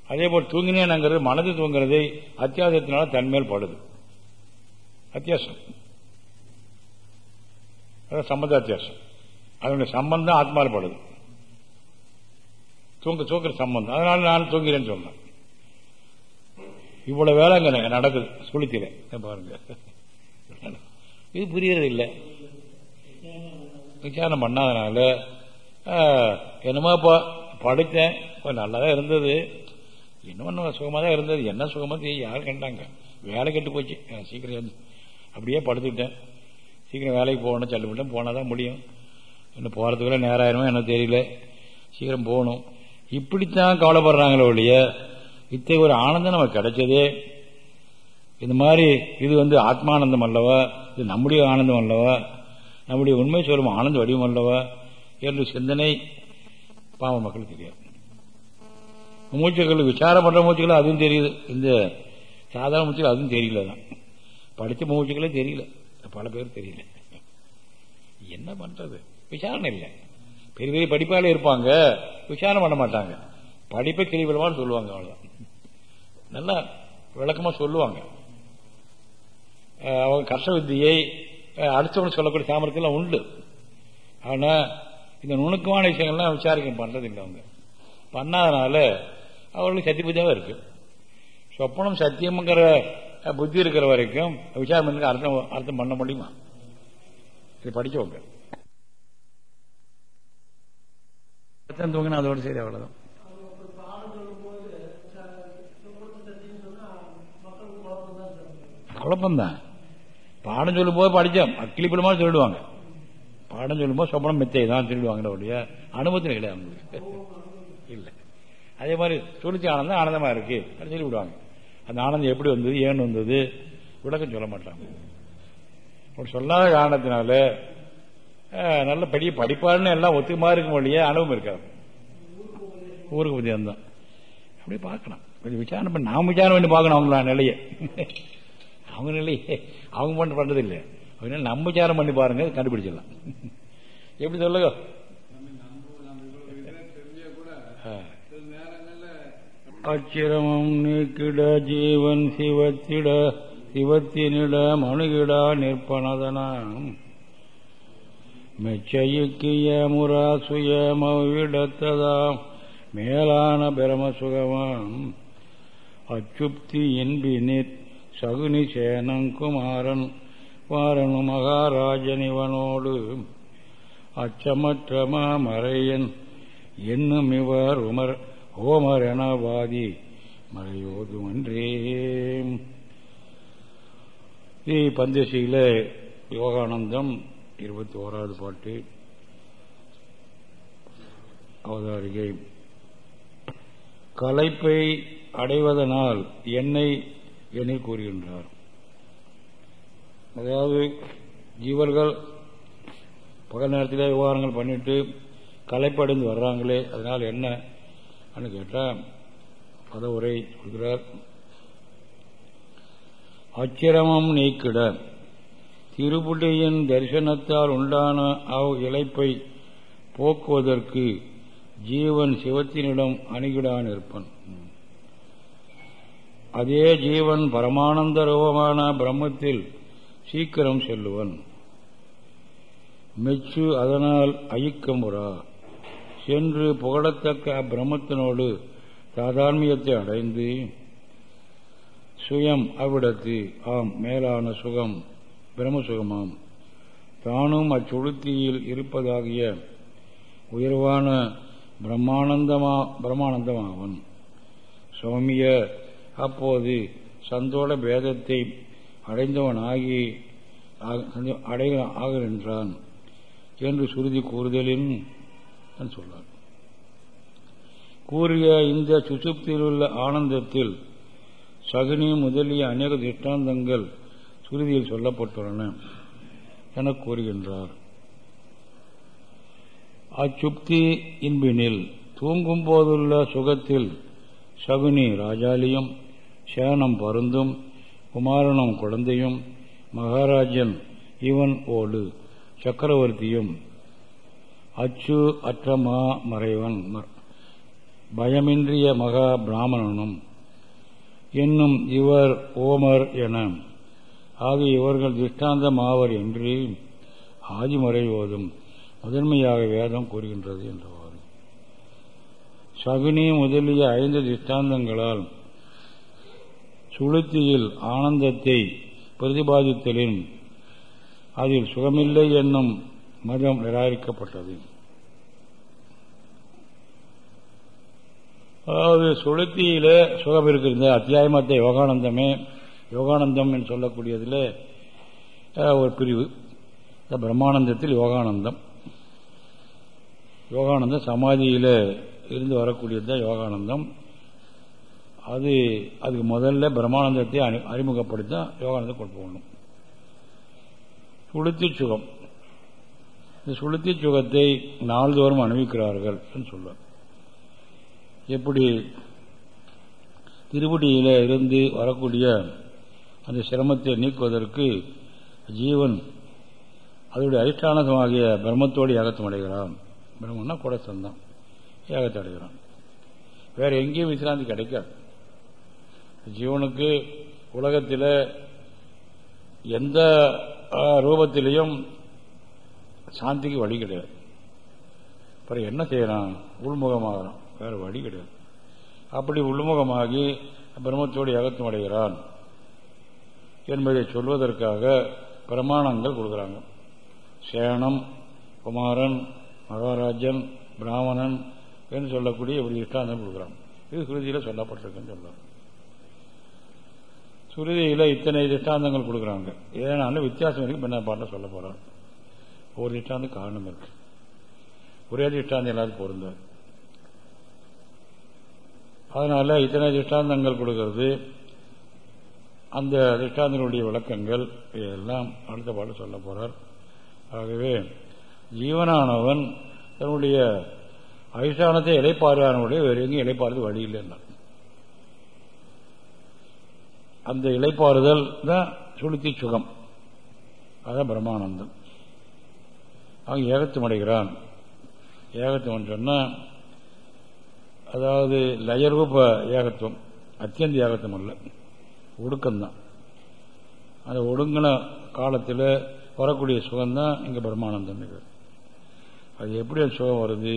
அதே போல் தூங்கினேனுங்கிறது மனது தூங்குறது அத்தியாசத்தினால தன்மேல் படுது. அத்தியாசம். அதான் சம்பந்த அத்தியாசம். அதனுடைய சம்பந்தம் ஆத்மாவில் படுது தூங்க தூக்கிற சம்பந்தம். அதனால நான் தூங்கிறேன்னு சொன்னேன். இவ்வளவு வேலை அங்க நடக்குது. சுளுத்தில பாருங்க. இது புரியறது இல்லை விசாரணை பண்ணாதனால என்னமோ இப்போ படித்தேன். கொஞ்சம் நல்லா தான் இருந்தது. இன்னும் சுகமாக தான் இருந்தது. என்ன சுகமாக தெரியும் யாரும் கண்டாங்க வேலை கெட்டு போச்சு. சீக்கிரம் அப்படியே படுத்துக்கிட்டேன். சீக்கிரம் வேலைக்கு போகணும் சல்லுமிட்டம் போனால் தான் முடியும். இன்னும் போகிறதுக்குள்ள நேரம் ஆயிரமோ என்ன தெரியல. சீக்கிரம் போகணும். இப்படித்தான் கவலைப்படுறாங்களோ ஒழிய இத்தகைய ஒரு ஆனந்தம் நமக்கு கிடைச்சதே. இந்த மாதிரி இது வந்து ஆத்மானந்தம் அல்லவா? இது நம்முடைய ஆனந்தம் அல்லவா? நம்முடைய உண்மை சொல்லும் ஆனந்த வடிவம் அல்லவா? என்று சிந்தனை பாவ மக்களுக்கு தெரியாது மூச்சுக்கள் விசாரம் பண்ற மூச்சுக்கள் அதுவும் தெரியுது. இந்த சாதாரண மூச்சுகள் அதுவும் தெரியல தான் படித்த மூச்சுக்களே தெரியல. பல பேர் தெரியல. என்ன பண்றது? விசாரணை இல்லை. பெரிய பெரிய படிப்பாளே இருப்பாங்க. விசாரணை பண்ண மாட்டாங்க. படிப்பை கிளிவிடமான்னு சொல்லுவாங்க அவ்வளோதான் நல்லா விளக்கமா சொல்லுவாங்க. அவங்க கஷ்ட வித்தியை அடுத்தவங்க சொல்லக்கூடிய சாமர்த்தியம் உண்டு. ஆனா இந்த நுணுக்கமான விஷயங்கள்லாம் விசாரிக்க பண்றது இல்லை அவங்க. பண்ணாதனால அவர்களுக்கு சத்திய புத்தியாவே இருக்கு. சொப்பனம் சத்தியம்ங்கிற புத்தி இருக்கிற வரைக்கும் விசாரம் பண்ணி அர்த்தம் அர்த்தம் பண்ண முடியுமா? இது படிச்சவங்க அர்த்தம் தூங்கினா அதோட சரி அவ்வளவுதான். குழப்பம்தான். பாடம் சொல்லும் போது படித்தோம் கிளிப்பிடமா சொல்லிடுவாங்க. பாடம் சொல்லும் போது சொப்பனம் மெத்தை தான் சொல்லிடுவாங்க ஒழிய. அனுபவத்தில் கிடையாது. அவங்களுக்கு இல்லை. அதே மாதிரி சொல்லிச்சு ஆனந்தம் ஆனந்தமா இருக்கு. அப்படி சொல்லி விடுவாங்க அந்த ஆனந்தம் எப்படி வந்தது? ஏன் வந்தது? விளக்கம் சொல்ல மாட்டாங்க. அப்படி சொல்லாத காரணத்தினால நல்ல பெரிய படிப்பாருன்னு எல்லாம் ஒத்துமா இருக்கும் ஒழிய அனுபவம் இருக்காது. ஊருக்கு பத்தி தான் அப்படி பார்க்கலாம். கொஞ்சம் விசாரணை பண்ணி நாம் விசாரணை பண்ணி பார்க்கணும் அவங்களா நிலையை. அவங்க நிலையே அவங்க பண்ண பண்றது இல்லை அதனால நம்ம விசாரம் பண்ணி பாருங்க கண்டுபிடிச்சிடலாம். எப்படி சொல்லுங்க? அச்சிரமம் நீக்கிட ஜீவன் சிவத்திட சிவத்தினிட மனுகிடா நிற்பனதனாம். மெச்சையுக்கிய முரா சுயமவிடத்ததாம் மேலான பிரமசுகமாம். அச்சுப்தி என்பினிற் சகுனி சேனங்குமாரன் வாரணு மகாராஜனிவனோடு. அச்சமற்றமா மறையன் என்னும் இவர் உமர் ஓமரணவாதி எனவாதி மறையோதுமன்றே பந்தசியில யோகானந்தம் இருபத்தி ஓராவது பாட்டு. அவதாரிகை. கலைப்பை அடைவதனால் என்னை என கூறுகின்றார். அதாவது ஜீவர்கள் பகல் நேரத்தில் விவகாரங்கள் பண்ணிட்டு கலைப்படைந்து வர்றாங்களே அதனால் என்ன கேட்டா பத உரை கொடுக்கிறார் அச்சிரமம் நீக்கிட திருப்புடியின் தரிசனத்தால் உண்டான அவ் இழைப்பை போக்குவதற்கு ஜீவன் சிவத்தினிடம் அணுகிடான் இருப்பன் அதே ஜீவன் பரமானந்த ரூபமான பிரம்மத்தில் சீக்கிரம் செல்லுவன். மெச்சு அதனால் ஐயக்கமுறா சென்று புகழத்தக்க அப்பிரமத்தினோடு சாதார்மியத்தை அடைந்து சுயம் அவ்விடத்து ஆம் மேலான சுகம் பிரம்மசுகமாம். தானும் அச்சுளுத்தியில் இருப்பதாகிய உயர்வான பிரம்மானந்தமா பிரம்மானந்தமாவன். சுவாமிய அப்போது சந்தோட பேதத்தை அடைந்தவனாகி அடைய ஆகின்றான் என்று சுருதி கூறுதலின் சொல்றார். கூறிய இந்த சுசுப்தியில் உள்ள ஆனந்தத்தில் சகுனி முதலிய அநேக திஷ்டாந்தங்கள் சுருதியில் சொல்லப்பட்டுள்ளன என கூறுகின்றார். அச்சுப்தி இன்பினில் தூங்கும் போதுள்ள சுகத்தில் சகுனி ராஜாலியும் சேனம் பருந்தும் குமாரனும் குழந்தையும் மகாராஜன் இவன் ஓடு சக்கரவர்த்தியும் அச்சு அற்றமா மறைவன். பயமின்றிய மகா பிராமணனும் என்னும் இவர் ஓமர் என ஆகிய இவர்கள் திஷ்டாந்தமாவர் என்று ஆதிமறை ஓதும் முதன்மையாக வேதம் கூறுகின்றது என்றவாறு. சகுனி முதலிய ஐந்து திஷ்டாந்தங்களால் சுளுத்தியில் ஆனந்தத்தை பிரதிபாதித்தலின் அதில் சுகமில்லை என்னும் மதம் நிராகரிக்கப்பட்டது. அதாவது சுளுத்தியில சுகம் இருக்கிறது. அத்தியாயமத்தை யோகானந்தமே யோகானந்தம் என்று சொல்லக்கூடியதில் ஒரு பிரிவு. இந்த பிரம்மானந்தத்தில் யோகானந்தம். யோகானந்தம் சமாதியில் இருந்து வரக்கூடியது தான் யோகானந்தம். அது அதுக்கு முதல்ல பிரம்மானந்தத்தை அறிமுகப்படுத்த யோகானந்தம் கொண்டு போகணும். சுளுத்தி சுகம். இந்த சுளுத்தி சுகத்தை நாள்தோறும் அனுபவிக்கிறார்கள் சொல்லுவார் எப்படி? திருவடியில இருந்து வரக்கூடிய அந்த சிரமத்தை நீக்குவதற்கு ஜீவன் அதோடைய அதிஷ்டானமாகிய பிரம்மத்தோடு ஏகத்தம் அடைகிறான். பிரம்மன்னா கூட சந்தான் ஏகத்தை அடைகிறான். வேற எங்கேயும் விசிராந்தி கிடைக்காது. ஜீவனுக்கு உலகத்தில் எந்த ரூபத்திலையும் சாந்திக்கு வழி கிடையாது. அப்புறம் என்ன செய்யறான்? உள்முகமாகலாம் வேற வழி கிடையாது. அப்படி உள்முகமாகி பிரம்மத்தோடு அகத்தம் அடைகிறான் என்பதை சொல்வதற்காக பிரமாணங்கள் கொடுக்குறாங்க. சேனம் குமாரன் மகாராஜன் பிராமணன் என்று சொல்லக்கூடிய இப்படி இஷ்டாந்தம் கொடுக்குறாங்க. இது சுருதியில் சொல்லப்பட்டிருக்குன்னு சொல்லுவாங்க சுருதியில் இத்தனை திஷ்டாந்தங்கள் கொடுக்குறாங்க. ஏனாலும் வித்தியாசம் இருக்கு பின்ன பாட்டில் சொல்ல போறாங்க. ஒரு திட்டாந்து காரணம் இருக்கு. ஒரே திட்டாந்து எல்லாரும் பொருந்தார். அதனால இத்தனை திஷ்டாந்தங்கள் கொடுக்கறது. அந்த திஷ்டாந்தனுடைய விளக்கங்கள் இதெல்லாம் அடுத்த பாட்டு சொல்ல போறார். ஆகவே ஜீவனானவன் தன்னுடைய அதிஷ்டானத்தை இலைப்பாறுவனுடைய வேறு எங்கேயும் இலைப்பாறுறது வழி இல்லைன்னா அந்த இலைப்பாறுதல் தான் சுளுத்தி சுகம். அதான் பிரம்மானந்தம். அவன் ஏகத்துவம் அடைகிறான். ஏகத்துவம் சொன்னா அதாவது லயரூப ஏகத்துவம் அத்தியந்த ஏகத்துவம் அல்ல. ஒடுக்கம்தான். அந்த ஒடுங்கின காலத்தில் வரக்கூடிய சுகம்தான் இங்கே பிரம்மானந்தம் அது எப்படி அந்த சுகம் வருது?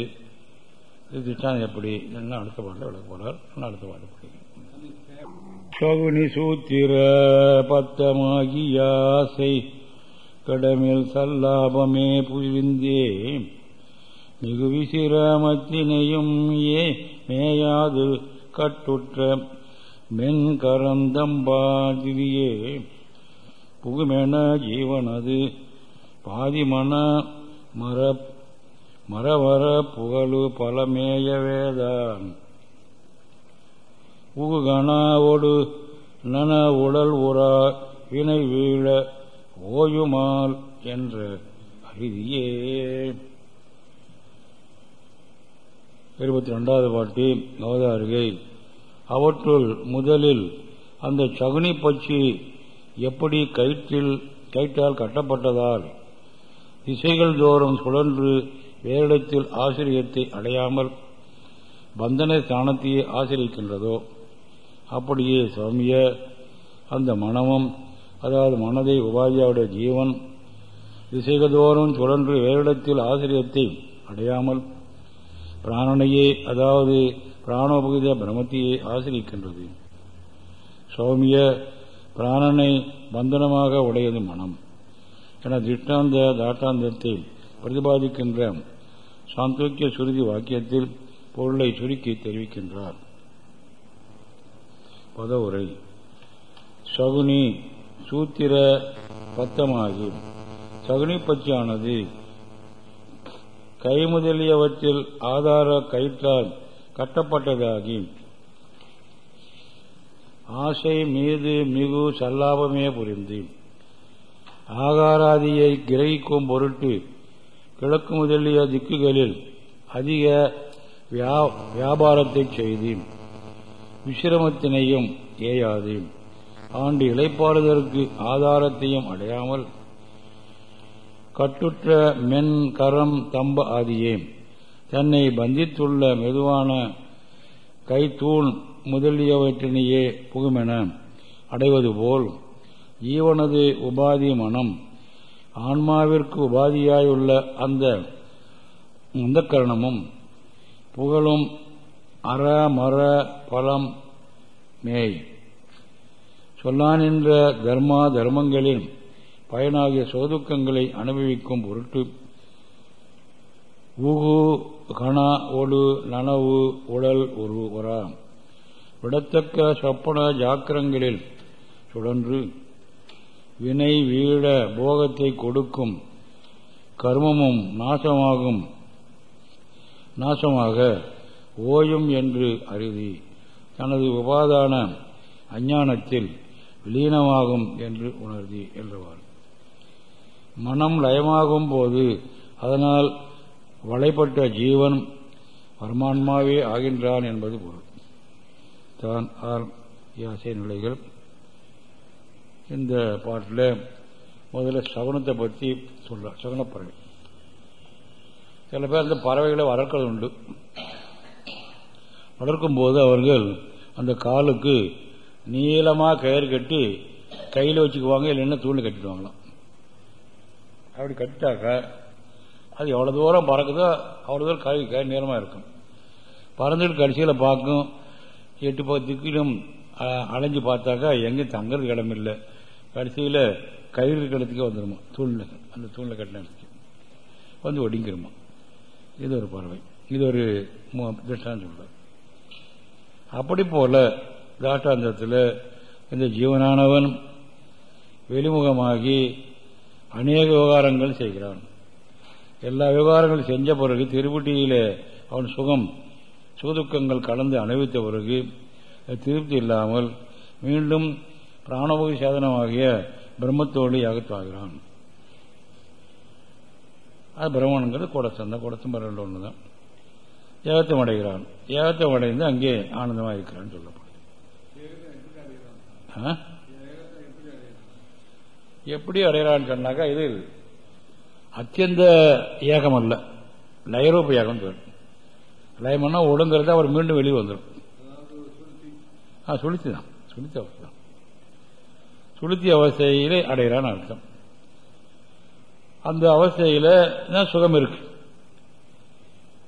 இது எப்படி? என்ன அடுத்த பாட்டில் விளக்க போறார். அடுத்த பாட்டு படிக்கும் சகுனி சூத்திர பத்தமாகியாசை கடமில் சல்லாபமே புரிந்தே மிகு விசிரமத்தினையும் ஏ மேயாது கட்டுற்ற மென்கரந்தம்பாதிரியே புகுமென ஜீவனது பாதிமன மர மரவர புகழு பலமேய வேதான் உகுகணாவோடு நன உடல் உறா இணை வீழ ஓயுமால் என்ற அரிதியே இருபத்தி ரெண்டாவது பாட்டி அவதாரிகை அவற்றுள் முதலில் அந்த சகுனி பச்சி எப்படி கயிற்றில் கயிற்றால் கட்டப்பட்டதால் திசைகள் தோறும் சுழன்று வேறிடத்தில் ஆசிரியத்தை அடையாமல் பந்தன ஸ்தானத்தையே ஆசிரிக்கின்றதோ அப்படியே சுவாமிய அந்த மனமும் அதாவது மனதை உபாதியாவுடைய ஜீவன் திசைகதோறும் சுழன்று வேறிடத்தில் ஆசிரியத்தை அடையாமல் பிராணனையே அதாவது பிராணோபகித பிரமத்தையே ஆசிரிக்கின்றது. சௌமிய பிராணனை பந்தனமாக உடையது மனம். என திஷ்டாந்த தாட்டாந்தத்தை பிரதிபாதிக்கின்ற சாந்தோக்கிய சுருதி வாக்கியத்தில் பொருளை சுருக்கி தெரிவிக்கின்றார். பதவுரை. சகுனி சூத்திர பத்தமாகி சகுனிப்பச்சியானது கை கைமுதலியவற்றில் ஆதார கயிற்றால் கட்டப்பட்டதாகி ஆசை மீது மிகு சல்லாபமே புரிந்து ஆகாராதியை கிரகிக்கும் பொருட்டு கிழக்கு முதலிய திக்குகளில் அதிக வியாபாரத்தை செய்து விசிரமத்தினையும் ஏயாது. ஆண்டு இழைப்பாடுதற்கு ஆதாரத்தையும் அடையாமல் கட்டுற்ற மென் கரம் தம்ப ஆதியே. தன்னை பந்தித்துள்ள மெதுவான கைத்தூண் முதலியவற்றினையே புகுமென அடைவது போல் ஜீவனது உபாதி மனம் ஆன்மாவிற்கு உபாதியாயுள்ள அந்த அந்த கரணமும் புகழும் அற மர பலம் மேய். சொல்லான் என்ற தர்மா தர்மங்களின் பயனாகிய சோதுக்கங்களை அனுபவிக்கும் பொருட்டு ஊகு கணா ஒடு நனவு உடல் ஒரு வரா விடத்தக்க சொப்பன ஜாக்கிரங்களில் சுழன்று வினை வீழ போகத்தை கொடுக்கும் கர்மமும் நாசமாகும். நாசமாக ஓயும் என்று அருதி தனது உபாதான அஞ்ஞானத்தில் லீனமாகும் என்று உணர்தி என்றவாறு மனம் லயமாகும் போது அதனால் வளைப்பட்ட ஜீவன் பரமான்மாவே ஆகின்றான் என்பது பொருள். தான் ஆர் யாசை நிலைகள். இந்த பாட்டில் முதல்ல சகுனத்தை பற்றி சொல்ற சகுனப்பறவை. சில பேர் அந்த பறவைகளை வளர்க்கிறது உண்டு. வளர்க்கும் போது அவர்கள் அந்த காலுக்கு நீளமாக கயிறு கட்டி கையில் வச்சுக்குவாங்க இல்லைன்னா தூண்டு கட்டிடுவாங்களாம். அப்படி கட்டிட்டாக்க அது எவ்வளோ தூரம் பறக்குதோ அவ்வளோ தூரம் கை கை நேரமாக இருக்கும். பறந்துட்டு கடைசியில் பார்க்கும் எட்டு பக்கத்துக்கிலும் அலைஞ்சு பார்த்தாக்கா எங்கேயும் தங்குறதுக்கு இடம் இல்லை. கடைசியில் கயிறு இருக்கிறதுக்கே வந்துடுமா தூணில் அந்த தூணில் கட்டின வந்து ஒடிங்கிருமா. இது ஒரு பறவை. இது ஒரு திருஷ்டான்னு சொல்றார் அப்படி போல தாட்டாந்தத்தில் இந்த ஜீவனானவன் வெளிமுகமாகி அநேக விவகாரங்கள் செய்கிறான். எல்லா விவகாரங்களும் செஞ்ச பிறகு திருப்பட்டியில அவன் சுகம் சுதுக்கங்கள் கலந்து அனுபவித்த பிறகு திருப்தி இல்லாமல் மீண்டும் பிராணபோகி சாதனமாகிய பிரம்மத்தோடு யாகத்தாகிறான் அது பிரம்மனுங்கிறது குடத்தம் தான் குடத்தம் ரெண்டு ஒன்று தான் ஏகத்தம் அடைகிறான். ஏகத்தம் அடைந்து அங்கே ஆனந்தமாக இருக்கிறான்னு சொல்லப்படும். எப்படி அடையிறான்னு சொன்னாக்கா இது அத்தியந்த ஏகம் அல்ல லயரூப ஏகம் பேர். லயம்னா ஒடுங்கிறது அவர் மீண்டும் வெளியே வந்துடும் ஆ சுளுத்தி தான் சுளுத்தி அவஸ்தை தான் சுளுத்தி அவஸ்தையிலே அடையிறான்னு அர்த்தம். அந்த அவஸ்தையில தான் சுகம் இருக்கு.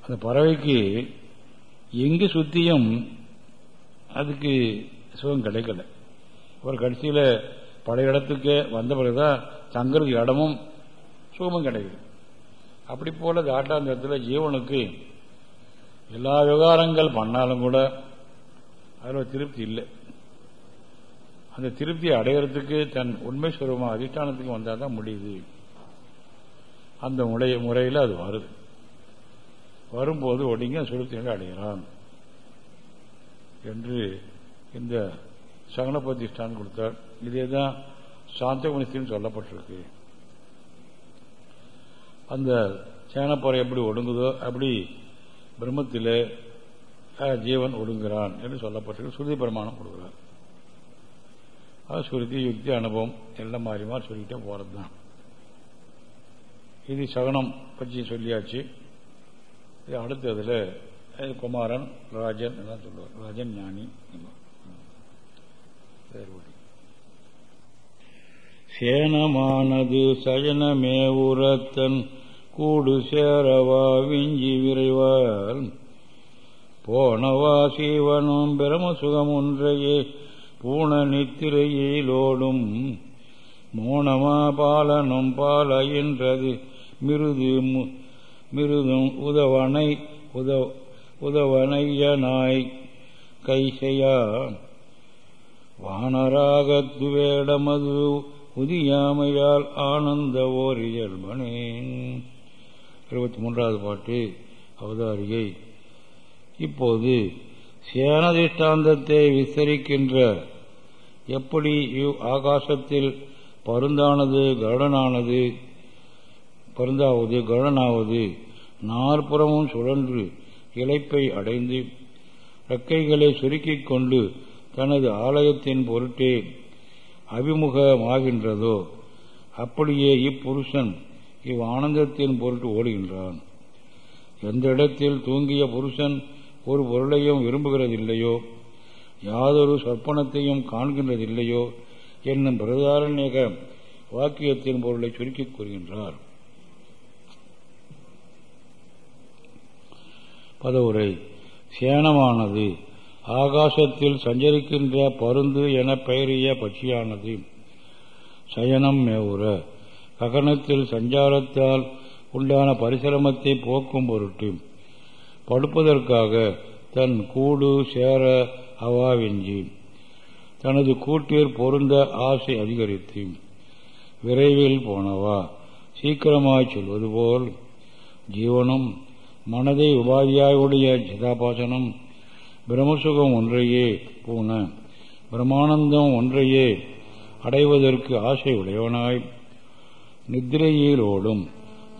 அந்த பறவைக்கு எங்கு சுத்தியும் அதுக்கு சுகம் கிடைக்கல. ஒரு கடைசியில் பழைய இடத்துக்கு வந்த பிறகுதான் தங்குறது இடமும் சுகமும் கிடைக்குது. அப்படி போல தாட்டாந்தத்தில் ஜீவனுக்கு எல்லா விவகாரங்கள் பண்ணாலும் கூட அதில் திருப்தி இல்லை. அந்த திருப்தியை அடையிறதுக்கு தன் உண்மை சுரூபமாக அதிஷ்டானத்துக்கு வந்தால் தான் முடியுது. அந்த முறைய முறையில் அது வருது. வரும்போது ஒடுங்க சுருத்திகள் அடைகிறான். என்று இந்த சகனபதிஷ்டான் கொடுத்தார். இதே தான் சாந்தகுணிஸ்தின்னு சொல்லப்பட்டிருக்கு. அந்த சேனப்பறை எப்படி ஒடுங்குதோ அப்படி பிரம்மத்தில் ஜீவன் ஒடுங்குறான் என்று சொல்லப்பட்டிருக்கு. சுருதி பிரமாணம் கொடுக்குறார். அது சுருதி யுக்தி அனுபவம் எல்லாம் மாறி மாறி சொல்லிக்கிட்டே போகிறது தான் இது சகனம் பற்றி சொல்லியாச்சு. இது அடுத்ததுல குமாரன் ராஜன் எல்லாம் சொல்லுவார். ராஜன் ஞானி சேனமானது சயனமே உரத்தன் கூடு சேரவா விஞ்சி விரைவால். போனவா சீவனும் பிரமசுகம் ஒன்றையே பூண நித்திரையிலோடும் மோனமா பாலனும் பாலையின்றது மிருது மிருதும் உதவனை உதவனையனாய் கைசையா. வானராகத்து வேடமது உதியாமையால் ஆனந்த ஓர் இயல்பனேன் இருபத்தி மூன்றாவது பாட்டு அவதாரியை. இப்போது சேனதிஷ்டாந்தத்தை விஸ்தரிக்கின்ற எப்படி இவ் ஆகாசத்தில் பருந்தானது கருடனானது பருந்தாவது கருடனாவது நாற்புறமும் சுழன்று இழைப்பை அடைந்து ரெக்கைகளை சுருக்கிக் கொண்டு தனது ஆலயத்தின் பொருட்டே அபிமுகமாகின்றதோ அப்படியே இப்புருஷன் இவ் ஆனந்தத்தின் பொருட்டு ஓடுகின்றான். எந்த இடத்தில் தூங்கிய புருஷன் ஒரு பொருளையும் விரும்புகிறதில்லையோ யாதொரு சொற்பனத்தையும் காண்கின்றதில்லையோ என்னும் பிரதாரண்யக வாக்கியத்தின் பொருளை சுருக்கிக் கூறுகின்றார். பதவுரை. சேனமானது. ஆகாசத்தில் சஞ்சரிக்கின்ற பருந்து என பெயரிய பட்சியானது. சயனம் மேவுற. ககனத்தில் சஞ்சாரத்தால் உண்டான பரிசிரமத்தை போக்கும் பொருட்டு படுப்பதற்காக தன் கூடு சேர அவாவெஞ்சி தனது கூட்டில் பொருந்த ஆசை அதிகரித்து விரைவில் போனவா. சீக்கிரமாய் சொல்வது போல் ஜீவனும் மனதை உபாதியாயுடைய சிதாபாசனம் பிரம்மசுகம் ஒன்றையே பூன. பிரம்மானந்தம் ஒன்றையே அடைவதற்கு ஆசை உடையவனாய். நித்திரையில் ஓடும்.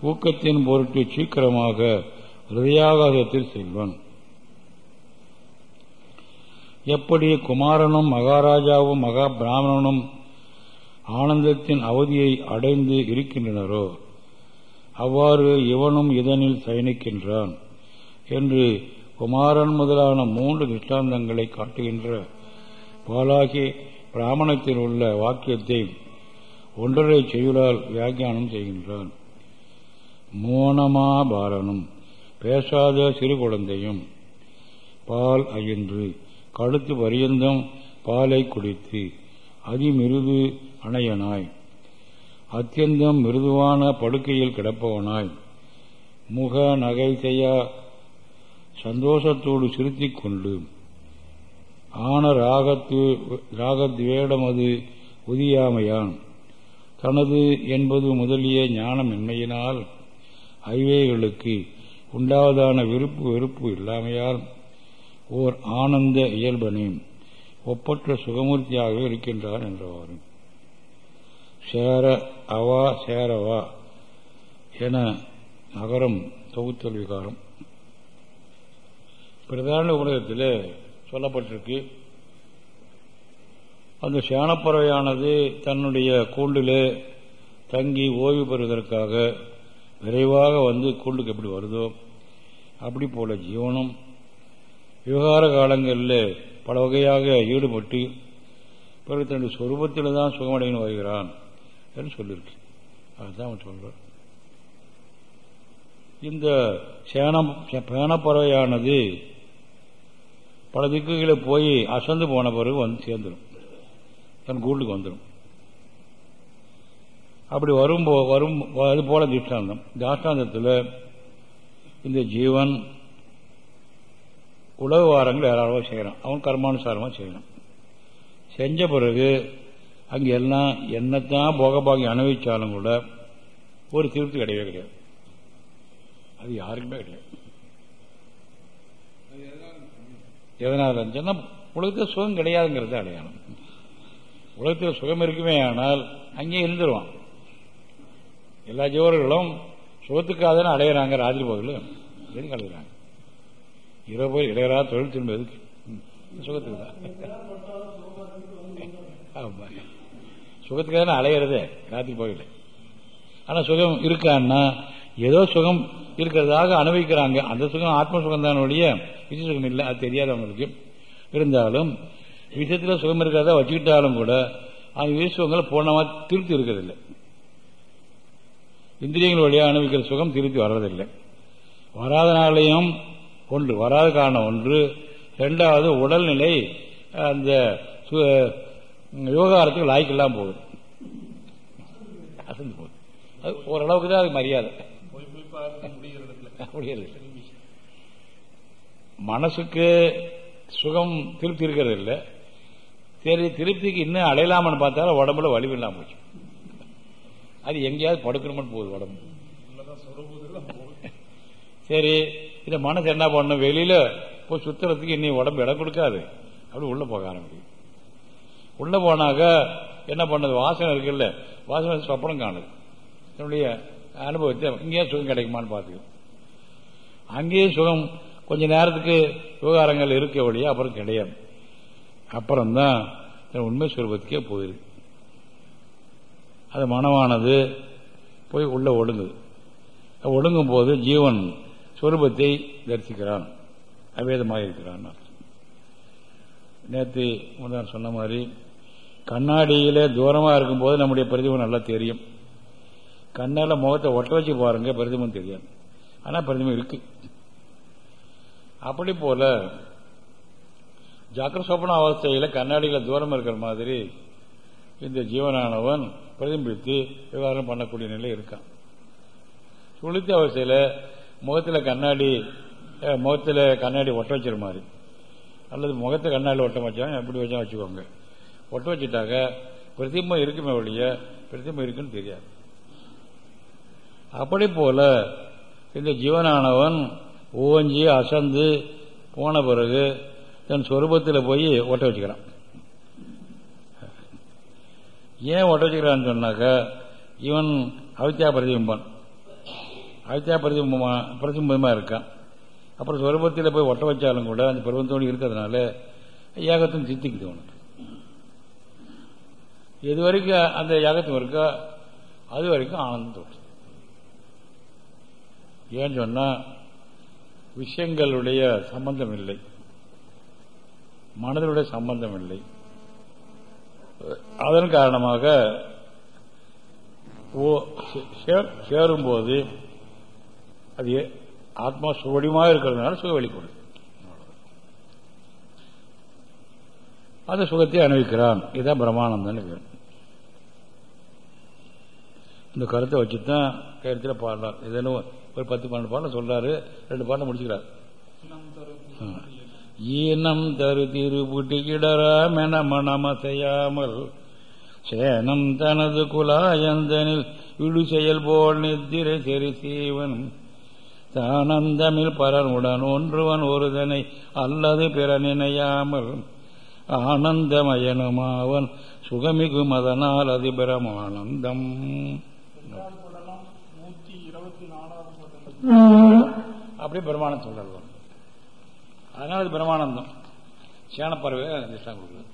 ஊக்கத்தின் பொருட்டு சீக்கிரமாக ஹிருதயாகாசத்தில் செல்வன். எப்படி குமாரனும் மகாராஜாவும் மகா பிராமணனும் ஆனந்தத்தின் அவதியை அடைந்து இருக்கின்றனரோ அவ்வாறு இவனும் இதனில் சயனிக்கின்றான் என்று குமாரன் முதலான மூன்று திருஷ்டாந்தங்களை காட்டுகின்ற பாலாகி பிராமணத்தில் உள்ள வாக்கியத்தை ஒன்றரை செய்யுளால் வியாக்கியானம் செய்கின்றான். மோனமாபாலனும் பேசாத சிறு குழந்தையும் பால் அயின்று கழுத்து பரியந்தம் பாலை குடித்து அதிமிருது அணையனாய். அத்தியந்தம் மிருதுவான படுக்கையில் கிடப்பவனாய். முக நகை செய்யா சந்தோஷத்தோடு சிரித்திக் கொண்டு ஆன ராகத்து ராகத்வேடமது உதியாமையான். தனது என்பது முதலிய ஞானமின்மையினால் ஐவேகளுக்கு உண்டாவதான விருப்பு வெறுப்பு இல்லாமையால் ஓர் ஆனந்த இயல்பனே ஒப்பற்ற சுகமூர்த்தியாகவே இருக்கின்றார் என்றவாறு. சேர அவா சேரவா என நகரம் தொகுத்தல் விகாரம். பிரதான உலகத்தில் சொல்லப்பட்டிருக்கு. அந்த சேனப்பறவையானது தன்னுடைய கூண்டில் தங்கி ஓய்வு பெறுவதற்காக விரைவாக வந்து கூண்டுக்கு எப்படி வருதோ அப்படி போல ஜீவனும் விவகார காலங்களில் பல வகையாக ஈடுபட்டு பிறகு தன்னுடைய சொரூபத்தில் தான் சுகமடைந்து வருகிறான் என்று சொல்லியிருக்கு. அதுதான் அவன் சொல்றான். இந்த சேனம் பேனப்பறவையானது பல திக்குகளை போய் அசந்து போன பிறகு வந்து சேர்ந்துடும் தன் கூண்டுக்கு வந்துடும் அப்படி வரும் வரும் அது போல திஷ்டாந்தம். தாஷ்டாந்தத்தில் இந்த ஜீவன் உழவு வாரங்கள் ஏராளமாக செய்கிறான் அவன் கர்மானுசாரமாக செய்யணும் செஞ்ச பிறகு அங்கே எல்லாம் என்னத்தான் போகபாகி அனுபவிச்சாலும் கூட ஒரு திருப்தி கிடையவே கிடையாது. அது யாருக்குமே கிடையாது. எதனால் சொன்னால் உலகத்தில் சுகம் கிடையாதுங்கிறது அடையாளம். உலகத்தில் சுகம் இருக்குமே ஆனால் அங்கேயே இருந்துருவான். எல்லா ஜீவர்களும் சுகத்துக்காக அடையிறாங்க ராத்திரி பகல் எதுக்கு அடையிறாங்க? இரவு போய் இடையரா தொழில் திரும்ப எதுக்கு? சுகத்துக்கு தான். ஆமா. சுகத்துக்காக அலையிறதே ராத்திரி பகல் ஆனால் சுகம் இருக்கான்னா ஏதோ சுகம் இருக்கிறதாக அனுபவிக்கிறாங்க. அந்த சுகம் ஆத்ம சுகம் தானுடைய ஒழிய சுகம் இல்லை அது தெரியாது அவங்களுக்கு இருந்தாலும் விஷயத்தில் சுகம் இருக்கிறதா வச்சுக்கிட்டாலும் கூட அந்த விச சுகங்கள் பூர்ணமாக திருப்தி இருக்கிறதில்லை. இந்திரியங்கள் வழியாக அனுபவிக்கிற சுகம் திருப்தி வர்றதில்லை. வராதனாலையும் ஒன்று வராத காரணம் ஒன்று. ரெண்டாவது உடல்நிலை அந்த விவகாரத்துக்கு லாய்க்கெல்லாம் போகுது. அசந்து போகுது. அது ஓரளவுக்கு தான் அது மரியாதை. மனசுக்கு சுகம் திருப்தி இருக்கிறது இல்லை சரி திருப்திக்கு இன்னும் அடையலாமன்னு பார்த்தாலும் உடம்புல வலிவு இல்லாம போச்சு. அது எங்கேயாவது படுக்கணும்னு போகுது உடம்பு. சரி இந்த மனசு என்ன பண்ணும் வெளியில போய் சுத்துறதுக்கு இன்னும் உடம்பு இடம் கொடுக்காது. அப்படி உள்ள போக ஆரம்பிக்கும் உள்ள போனாக்க என்ன பண்ணது? வாசனை இருக்குல்ல. வாசனை சொப்பனம் காணுது. என்னுடைய அனுபவத்தை இங்கேயே சுகம் கிடைக்குமான்னு பார்த்துக்கோ. அங்கேயும் சுகம் கொஞ்ச நேரத்துக்கு விவகாரங்கள் இருக்க வழியா அப்புறம் கிடையாது. அப்புறம்தான் உண்மை சுரூபத்துக்கே போயிருக்கு அது மனமானது போய் உள்ள ஒடுங்குது. ஒடுங்கும் போது ஜீவன் சுரூபத்தை தரிசிக்கிறான். அவேதமாக இருக்கிறான். நேற்று முதல் சொன்ன மாதிரி கண்ணாடியில தூரமாக இருக்கும்போது நம்முடைய பிரதிபலம் நல்லா தெரியும். கண்ணால முகத்தை ஒட்ட வச்சு பாருங்க பிரதிமம் தெரியாது. ஆனால் பிரதிமம் இருக்கு. அப்படி போல ஜாக்கிர சொப்பன அவஸ்தையில் கண்ணாடியில் தூரம் இருக்கிற மாதிரி இந்த ஜீவனானவன் பிரதிபித்து விவகாரம் பண்ணக்கூடிய நிலை இருக்கான். சுளுத்தி அவஸ்தையில் முகத்தில் கண்ணாடி முகத்துல முகத்தில் கண்ணாடி ஒட்ட வச்சிரு மாதிரி. அல்லது முகத்தை கண்ணாடி ஒட்ட வச்சாங்க எப்படி வச்சா வச்சுக்கோங்க. ஒட்ட வச்சுட்டாக்க பிரதிபம் இருக்குமே ஒழிய பிரதிபம் இருக்குன்னு தெரியாது. அப்படி போல இந்த ஜீவனானவன் ஓஞ்சி அசந்து போன பிறகு தன் சொரூபத்தில் போய் ஒட்ட வச்சுக்கிறான். ஏன் ஒட்ட வச்சுக்கிறான்னு சொன்னாக்க இவன் அவித்யா பிரதிபிம்பன். அவித்யா பிரதிபிம்பமா பிரதிபிம்பமா இருக்கான். அப்புறம் சொரூபத்தில் போய் ஒட்ட வச்சாலும் கூட அந்த பருவத்தோடு இருக்கிறதுனால யாகத்தும் சித்திக்குது உனக்கு எது வரைக்கும் அந்த ஏகத்தும் இருக்கோ அது வரைக்கும் ஆனந்தம் தோற்று ஏன்னு சொன்னா விஷயங்களுடைய சம்பந்தம் இல்லை மனதினுடைய சம்பந்தம் இல்லை அதன் காரணமாக ஓ- சேரும்போது அது ஆத்மா சுவடிமாக இருக்கிறதுனால சுக வெளிப்படும் அந்த சுகத்தை அனுபவிக்கிறான். இதுதான் பிரம்மானந்தன் பேர் இந்த கருத்தை வச்சுதான் கருத்தில் பாடுறார். இதனும் ஒரு பத்து பன்னெண்டு பாடல சொல்றாரு ரெண்டு பாடல முடிச்சுக்கிறார். ஈனம் தரு திருபுட்டி கிடராமென மனமசையாமல் சேனம் தனது குலாயந்தனில் இடு செயல் போல் நித்திரை செறி சீவன் தானந்தமில் பரனுடன் ஒன்றுவன் ஒருதனை அல்லது பிற நினையாமல் ஆனந்தமயனுமாவன் சுகமிகும் அதனால் அது பிரமானந்தம் நூத்தி இருபத்தி நாலாவது பாடல் அப்படி பிரமாணம் சொல்றாரு அதனால அது பிரமானந்தம் சேனப்பறவை நிஷ்டா கொடுக்குறது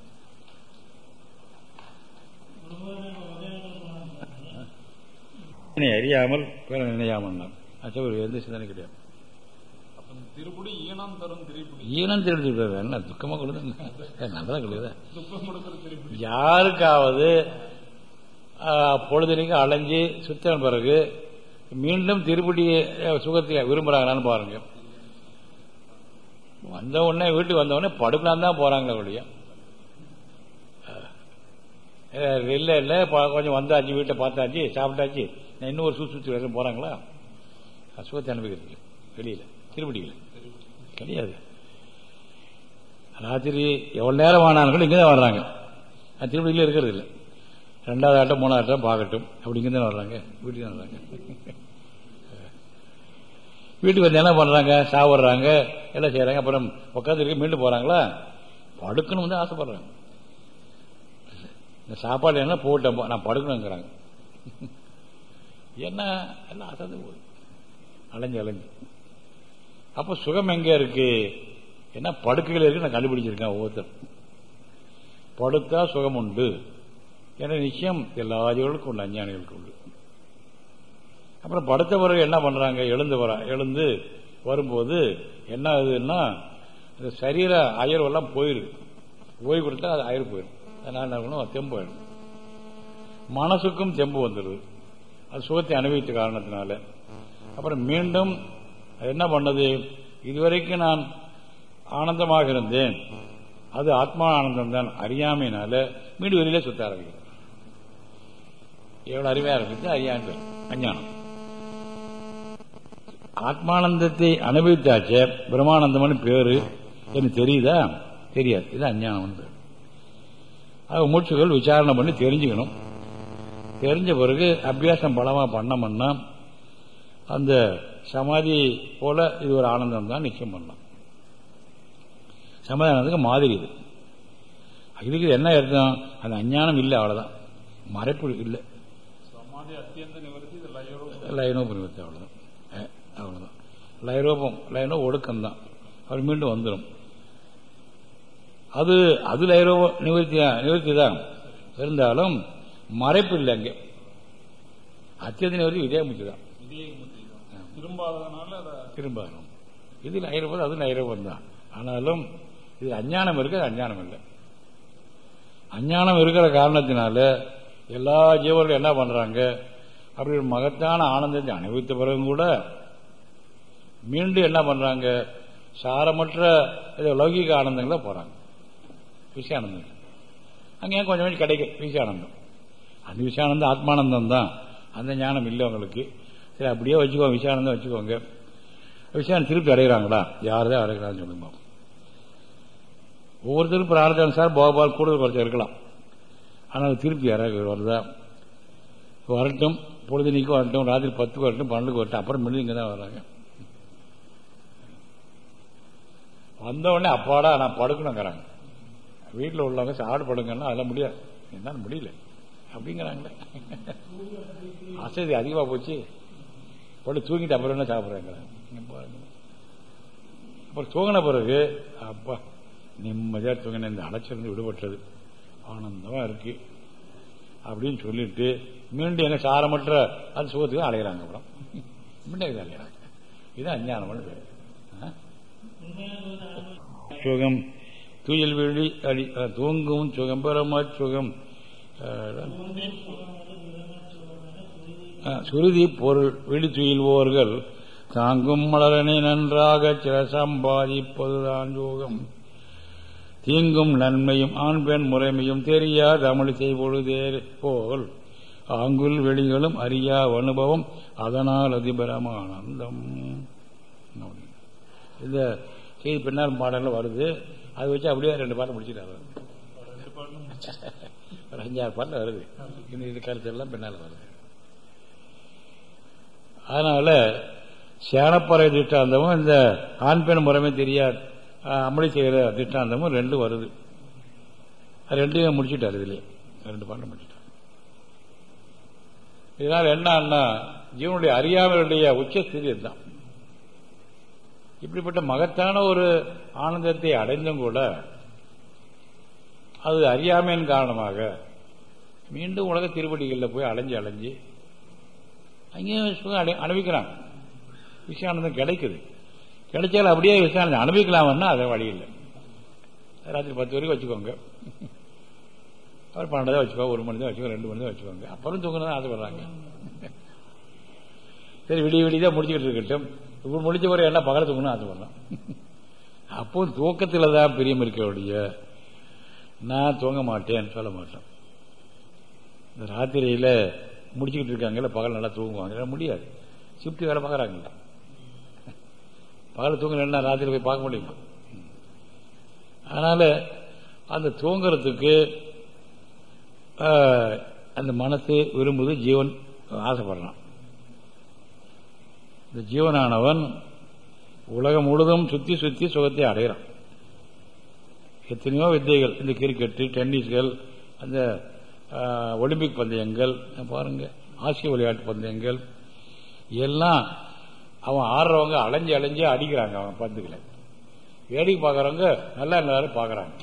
அறியாமல் பிற நினையாமல் அச்சா ஒரு எந்த சிந்தனை கிடையாது. திருப்புடி ஈனம் தரும் திரிப்புடி. ஈனம் தெரிஞ்சு என்ன துக்கமா கொடுது நல்லதா கொடுக்குதா துக்கம் கொடுக்கிற திரிப்புடி. யாருக்காவது பொழுதுனைக்கு அலைஞ்சு சுத்தின பிறகு மீண்டும் திருப்படி சுகத்தை விரும்புகிறாங்களான்னு பாருங்க. வந்த உடனே வீட்டுக்கு வந்த உடனே படுக்கலாம் தான் போறாங்களே ஒழிய. இல்லை இல்லை கொஞ்சம் வந்தாச்சு வீட்டை பார்த்தாச்சு சாப்பிட்டாச்சு. நான் இன்னும் ஒரு சுற்று சுற்றி வர போறாங்களா? சுகத்தை அனுபவிக்கிறது வெளியில திருப்படியில் கிடையாது. ராத்திரி எவ்வளவு நேரம் ஆனாலும் கூட இங்கே தான் வர்றாங்க அது இருக்கிறது இல்லை. ரெண்டாவது ஆட்டம் மூணாவது ஆட்டம் பார்க்கட்டும். அப்படி இங்கே தான் வர்றாங்க. வீட்டுக்கு தான் வர்றாங்க. வீட்டுக்கு வந்து என்ன பண்றாங்க? சாப்பிட்றாங்க. எல்லாம் செய்கிறாங்க அப்புறம் உட்காந்து இருக்க மீண்டும் போறாங்களா? படுக்கணும் வந்து ஆசைப்படுறாங்க. இந்த சாப்பாடு என்ன போட்டேன் நான் படுக்கணுங்கிறாங்க. என்ன? எல்லாம் அசந்து போகுது. அலைஞ்சு அலைஞ்சு. அப்போ சுகம் எங்க இருக்கு? என்ன படுக்கைகள் இருக்கு? நான் கண்டுபிடிச்சிருக்கேன் ஒவ்வொருத்தர். படுத்தா சுகம் உண்டு. என நிச்சயம் எல்லா ஜீவர்களுக்கும் உண்டு அஞ்ஞானிகளுக்கு உண்டு. அப்புறம் படுத்த பிறகு என்ன பண்றாங்க? எழுந்து வர எழுந்து வரும்போது என்ன ஆகுதுன்னா இந்த சரீர அயர்வெல்லாம் போயிருக்கு ஓய்வு கொடுத்தா அது அயர் போயிடும். அதனால என்ன பண்ணணும் தெம்பு ஆயிடும். மனசுக்கும் தெம்பு வந்துடுது. அது சுகத்தை அனுபவித்த காரணத்தினால. அப்புறம் மீண்டும் அது என்ன பண்ணது? இதுவரைக்கும் நான் ஆனந்தமாக இருந்தேன். அது ஆத்மா ஆனந்தம் தான் அறியாமையினால மீண்டும் வெளியில சுத்த ஆரம்பிக்கும் எவ்வளவு அறிவையா இருக்கு அறியாமை அஞ்ஞானம். ஆத்மானந்தத்தை அனுபவித்தாச்சே பிரம்மானந்தம்னு பேரு. எனக்கு தெரியுதா? தெரியாது. இது அஞ்ஞானம் பேர் அது மூச்சுகள் விசாரணை பண்ணி தெரிஞ்சுக்கணும். தெரிஞ்ச பிறகு அபியாசம் பலமா பண்ணோம்னா அந்த சமாதி போல இது ஒரு ஆனந்தம் தான் நிச்சயம் பண்ணலாம் சமாதி மாதிரி இது. இதுக்கு என்ன அர்த்தம்? அந்த அஞ்ஞானம் இல்லை அவ்வளவுதான். மறைப்பு இல்லை. சமாதி அத்தியந்த நிவர்த்தி இது லயோரோ லைனோ பரிவர்த்தி அவ்வளவுதான் அஹ், அவ்வளவுதான் லைரோபம் லைனோ ஒடுக்கம் தான் அவர் மீண்டும் வந்துடும் அது அது லைரோ நிவர்த்தி நிவர்த்தி தான் இருந்தாலும் மறைப்பு இல்லை அங்கே அத்தியந்த நிவர்த்தி இதே முச்சு தான். திரும்பாததுனால அதை திரும்ப வரும் இது லைரோபம் அது லைரோபம் தான் ஆனாலும் இது அஞ்ஞானம் இருக்கு அது அஞ்ஞானம் இல்லை அஞ்ஞானம் இருக்கிற காரணத்தினால எல்லா ஜீவர்களும் என்ன பண்றாங்க? அப்படி ஒரு மகத்தான ஆனந்தத்தை அனுபவித்த பிறகும் கூட மீண்டும் என்ன பண்றாங்க? சாரமற்ற லௌகிக ஆனந்தங்களை போறாங்க. விஷயானந்தம் அங்கே கொஞ்சம் கொஞ்சம் கிடைக்கும்? விஷயானந்தம் அந்த விஷயானந்தம் ஆத்மானந்தம் தான் அந்த ஞானம் இல்லை உங்களுக்கு. சரி அப்படியே வச்சுக்கோங்க விஷயானந்தம் வச்சுக்கோங்க. விஷயம் திருப்தி அடைகிறாங்களா? யார் தான் அடைகிறான்னு சொல்லுங்க பாப்போம். ஒவ்வொருத்தரும் பிரார்த்தனை சார் போபால் கூடுதல் குறைச்சா இருக்கலாம். ஆனால் திருப்பி யாராவது வருதா? வரட்டும் பொழுதுனிக்கும் வரட்டும் ராத்திரி பத்துக்கு வரட்டும் பன்னெண்டுக்கு வரட்டும் அப்புறம் மணி இங்கே தான் வராங்க. வந்த உடனே அப்பாடா நான் படுக்கணுங்கிறாங்க. வீட்டில் உள்ளவங்க சாடு படுங்கன்னா அதெல்லாம் முடியாது. என்னால் முடியல. அப்படிங்கிறாங்களே அசதி அதிகமாக போச்சு. படு தூங்கிட்டு அப்புறம் என்ன சாப்பிட்றாங்க? அப்புறம் தூங்கின பிறகு அப்பா நிம்மதியாக தூங்கின. இந்த அலைச்சிருந்து விடுபட்டது. ஆனந்தமா இருக்கு. அப்படின்னு சொல்லிட்டு மீண்டும் எங்க சாரமற்ற அது சுகத்துக்கு அலைகிறாங்க அப்புறம். மீண்டும் அலைகிறாங்க இது அஞ்ஞானமான பேர். சுகம். தூயல் வெளி அடி தூங்கும் சுகம் பெறமா சுகம். சுருதி பொருள் வெளி துயில்வோர்கள் தாங்கும் மலரனை நன்றாக சில சம்பாதிப்பதுதான் யோகம். இங்கும் நன்மையும் ஆண் பெண் முறைமையும் தெரியா தமிழ் செய்பொழுதே போல் ஆங்குல் வெளிகளும் அறியா அனுபவம். அதனால் அதிபரமானந்தம் இந்த செய்தி பின்னால் பாடல்ல வருது. அதை வச்சு அப்படியே ரெண்டு பாட்டு முடிச்சுட்டாரு. ஒரு அஞ்சாறு பாட்டில் வருது. இந்த இது கருத்தெல்லாம் பின்னால் வருது. அதனால சேனப்பறை திட்டாந்தமும் இந்த ஆண் பெண் முறைமை தெரியாது. அமளி செய்கிற திட்டாந்தமும் ரெண்டு வருது. ரெண்டையும் முடிச்சுட்டார் இதுலயே. ரெண்டு பாட்டு முடிச்சுட்டார். இதனால் என்னன்னா ஜீவனுடைய அறியாமையுடைய உச்சஸ்திதி இதுதான். இப்படிப்பட்ட மகத்தான ஒரு ஆனந்தத்தை அடைந்தும் கூட அது அறியாமையின் காரணமாக மீண்டும் உலக திருவடிகளில் போய் அலைஞ்சு அலைஞ்சு அங்கேயும் அனுபவிக்கிறான் அனுபவிக்கிறாங்க. விஷயானந்தம் கிடைக்குது. கிடைச்சாலும் அப்படியே விசாரணை. அனுபவிக்கலாம்னா அதை வழி இல்லை. ராத்திரி பத்து வரைக்கும் வச்சுக்கோங்க. அப்புறம் பன்னெண்டு தான் வச்சுக்கோ ஒரு மணி தான் வச்சுக்கோ ரெண்டு மணி தான் வச்சுக்கோங்க அப்புறம் தூங்கணும் ஆசைப்படுறாங்க சரி விடிய விடிய தான் முடிச்சுக்கிட்டு இருக்கட்டும். இப்போ முடிச்ச பிறகு என்ன பகல தூங்கணும் ஆசைப்படலாம் அப்போ தூக்கத்தில் தான் பிரியம் இருக்கக்கூடிய நான் தூங்க மாட்டேன் சொல்ல மாட்டேன். இந்த ராத்திரியில் முடிச்சுக்கிட்டு இருக்காங்கல்ல பகல் நல்லா தூங்குவாங்க முடியாது. ஷிஃப்ட் வேலை பார்க்குறாங்களா பகல் தூங்கலன்னா ராத்திரி போய் பார்க்க முடியுமா? அதனால அந்த தூங்குறதுக்கு ஆஹ், அந்த மனசு விரும்புது ஜீவன் ஆசைப்படுறான். இந்த ஜீவனானவன் உலகம் முழுதும் சுத்தி சுத்தி சுகத்தை அடைகிறான். எத்தனையோ வித்தைகள் இந்த கிரிக்கெட்டு டென்னிஸ்கள் அந்த ஆஹ், ஒலிம்பிக் பந்தயங்கள் பாருங்க ஆசிய விளையாட்டு பந்தயங்கள் எல்லாம் அவன் ஆடுறவங்க அலைஞ்சு அலைஞ்சு அடிக்கிறாங்க அவன் பந்துகளை. வேடிக்கை பார்க்குறவங்க நல்லா எல்லாரும் பார்க்குறாங்க.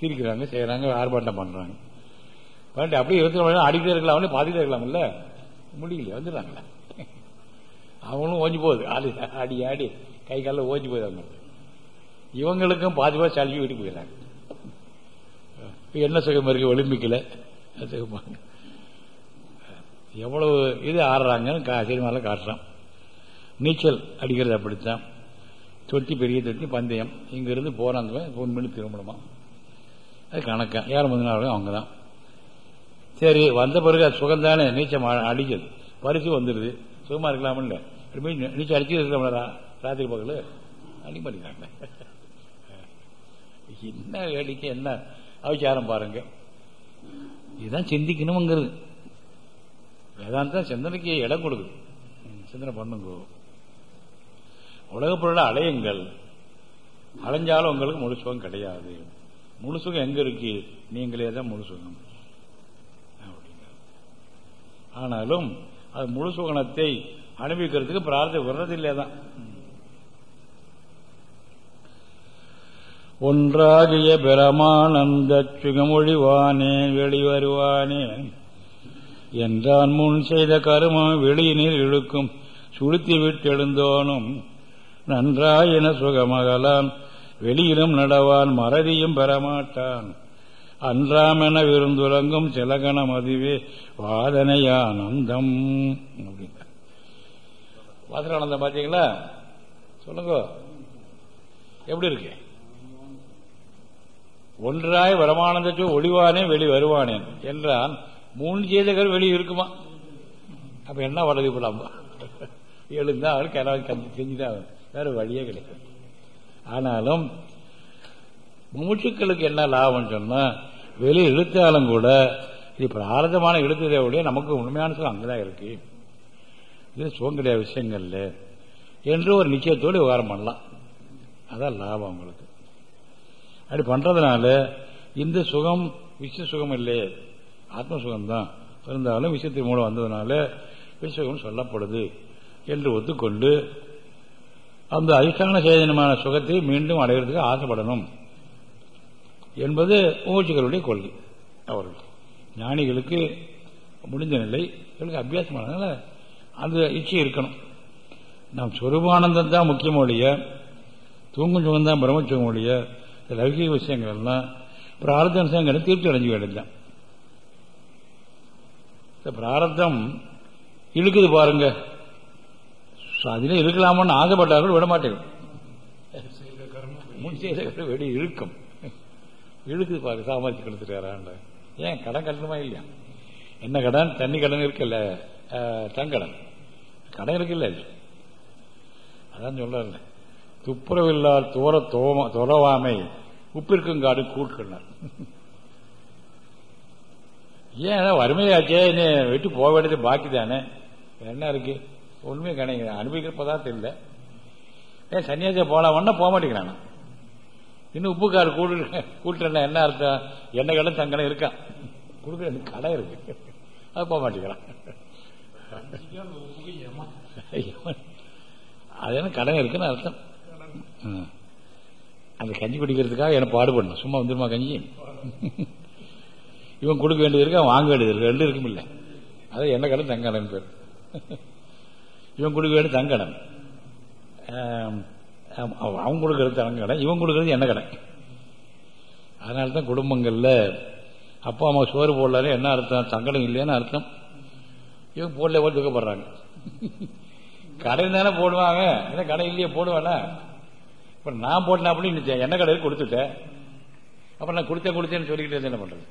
சிரிக்கிறாங்க செய்கிறாங்க ஆர்ப்பாட்டம் பண்ணுறாங்க பண்ணிட்டு அப்படியே இருபத்தி அடிக்கிட்டே இருக்கலாம் அவனே பார்த்துட்டே இருக்கலாம்ல. முடியல வந்துடுறாங்களே. அவங்களும் ஓஞ்சி போகுது. ஆடி ஆடி ஆடி கை காலில் ஓஞ்சி போகுது அவங்க. இவங்களுக்கும் பாதி பாதி சளி வீட்டுக்கு போயிடறாங்க. என்ன சுகம் இருக்கு? ஒலிம்பிக்கில். எவ்வளவு இது ஆடுறாங்கன்னு கா சினிமாவில் காட்டுறான். நீச்சல் அடிக்கிறது அப்படித்தான். தொட்டி பெரிய தொட்டி பந்தயம். இங்கிருந்து போறாங்க ஃபோன் பண்ணி திரும்பணுமா? அது கணக்கா. யார் முதனாலும் அவங்க தான் சரி வந்த பிறகு அது நீச்சல் ஆ- பரிசு வந்துடுது. சுகமா இருக்கலாமில்ல. நீச்சல் அடிச்சு இருக்கலாம்ல ராத்திரி பகல்? அடி பண்ணிக்கலாம் என்ன வேடிக்கை என்ன? அவிச்சாரம் பாருங்க. இதுதான் சிந்திக்கணுங்கிறது வேதாந்தம் சிந்தனைக்கு இடம் கொடுக்குது. சிந்தனை பண்ணுங்க. உலகப் பொருளை அலையுங்கள். அலைஞ்சாலும் உங்களுக்கு முழு சுகம் கிடையாது. முழு சுகம் எங்க இருக்கு? நீங்களே தான் முழு சுகம். ஆனாலும் அது முழு சுகணத்தை அனுபவிக்கிறதுக்கு பிரார்த்தனை விடுறதில்லை தான் ஒன்றாகிய பிரமானந்த சுகமொழிவானே வெளிவருவானே என்றான் முன் செய்த கருமம் வெளியினில் இழுக்கும். சுளுத்தி விட்டெழுந்தோனும் நன்றாயின சுகமகலான் வெளியிலும் நடவான் மறதியும் பெறமாட்டான். அன்றாமென விருந்துறங்கும் சிலகணம் அதுவே வாதனையானந்தம். அப்படின்னா வாசனானந்தம் பார்த்தீங்களா? சொல்லுங்க. எப்படி இருக்கு? ஒன்றாய் வரமானந்தற்று ஒளிவானே வெளி வருவானேன் என்றான். மூணு செய்தகள் வெளியே இருக்குமா? அப்ப என்ன வர்றது இப்ப எழுந்தா அவர் கிளம்பி செஞ்சுதான் வேற வழியே கிடைக்கும் ஆனாலும் மூச்சுக்களுக்கு என்ன லாபம் சொன்னா வெளியே இழுத்தாலும் கூட இது பிராரதமான இழுத்ததை விட நமக்கு உண்மையான சுகம் அங்கதான் இருக்கு. இது சுகம் கிடையாது விஷயங்கள்ல என்று ஒரு நிச்சயத்தோடு விவகாரம் பண்ணலாம். அதான் லாபம் உங்களுக்கு. அப்படி பண்றதுனால இந்த சுகம் விஷய சுகம் இல்லையே ஆத்ம சுகம்தான் இருந்தாலும் விஷயத்தின் மூலம் வந்ததுனால விஷயம் சொல்லப்படுது என்று ஒத்துக்கொண்டு அந்த அதிஷ்டான சேதனமான சுகத்தை மீண்டும் அடைகிறதுக்கு ஆசைப்படணும் என்பது மூச்சுக்களுடைய கொள்கை. அவர்கள் ஞானிகளுக்கு முடிஞ்ச நிலை இவர்களுக்கு அபியாசமானதுனால அந்த இச்சை இருக்கணும். நாம் சொருபானந்தம் தான் முக்கியம் ஒழிய தூங்கும் சுகம் தான் பிரம்மச்சுகம் ஒழிய லௌகிக விஷயங்கள் எல்லாம் பிரார்த்த விஷயங்கள் திருப்தி அடைஞ்சு வேண்டியதுதான் இந்த பிராரத்தம் இழுக்குது பாருங்க. அதிலே இருக்கலாமான்னு ஆசைப்பட்டார்கள் விட மாட்டேன் செய்த கர்மம் முன் செய்த வெடி இழுக்கும் இழுக்குது பாரு சாமர்த்தி கெடுத்துட்டாரான் ஏன் கடன் கட்டணுமா இல்லையா? என்ன கடன்? தண்ணி கடன் இருக்குல்ல. தங்கடன் கடன். இருக்குல்ல அதான் சொல்றாரு துப்புரவில்லார் தோர தோம துறவாமை உப்பிற்கும் காடு கூட்கொண்டார் ஏன் வறுமையாச்சே விட்டு போக வேண்டியது பாக்கி தானே என்ன இருக்கு? ஒண்ணுமே கிடையாது அனுபவிக்கிற பதார்த்தம் இல்லை ஏன் சன்னியாசியை போலாம் ஒன்னா போக மாட்டேங்கிறான்? இன்னும் உப்பு கார் கூடு கூட்டுறேன்னா என்ன அர்த்தம்? என்ன கடை தங்கடம் இருக்கான் கொடுக்குற கடை இருக்கு. அது போக மாட்டேங்கிறான். அது என்ன கடன் இருக்குன்னு அர்த்தம்? ம். அந்த கஞ்சி குடிக்கிறதுக்காக என்ன பாடுபடணும். சும்மா வந்துருமா கஞ்சி? இவன் கொடுக்க வேண்டியது இருக்கு வாங்க வேண்டியது இருக்கு. ரெண்டு இருக்கும் இல்லை அது என்ன கடன் தங்கடன்னு பேர். இவன் கொடுக்க வேண்டியது தங்கடன் ஆம், அவன் கொடுக்கறது தங்க கடன் இவன் கொடுக்கறது என்ன கடன்? அதனால தான் குடும்பங்கள்ல அப்பா அம்மா சோறு போடலாலே என்ன அர்த்தம்? சங்கடம் இல்லைன்னு அர்த்தம். இவன் போடல போட்டு துக்கப்படுறாங்க. கடை தானே போடுவாங்க. ஏன்னா கடை இல்லையே போடுவானா? இப்போ நான் போட்டேன் அப்படின்னு என்ன கடையில் கொடுத்துட்டேன் அப்புறம் நான் கொடுத்தேன் கொடுத்தேன்னு சொல்லிக்கிட்டு என்ன பண்ணுறது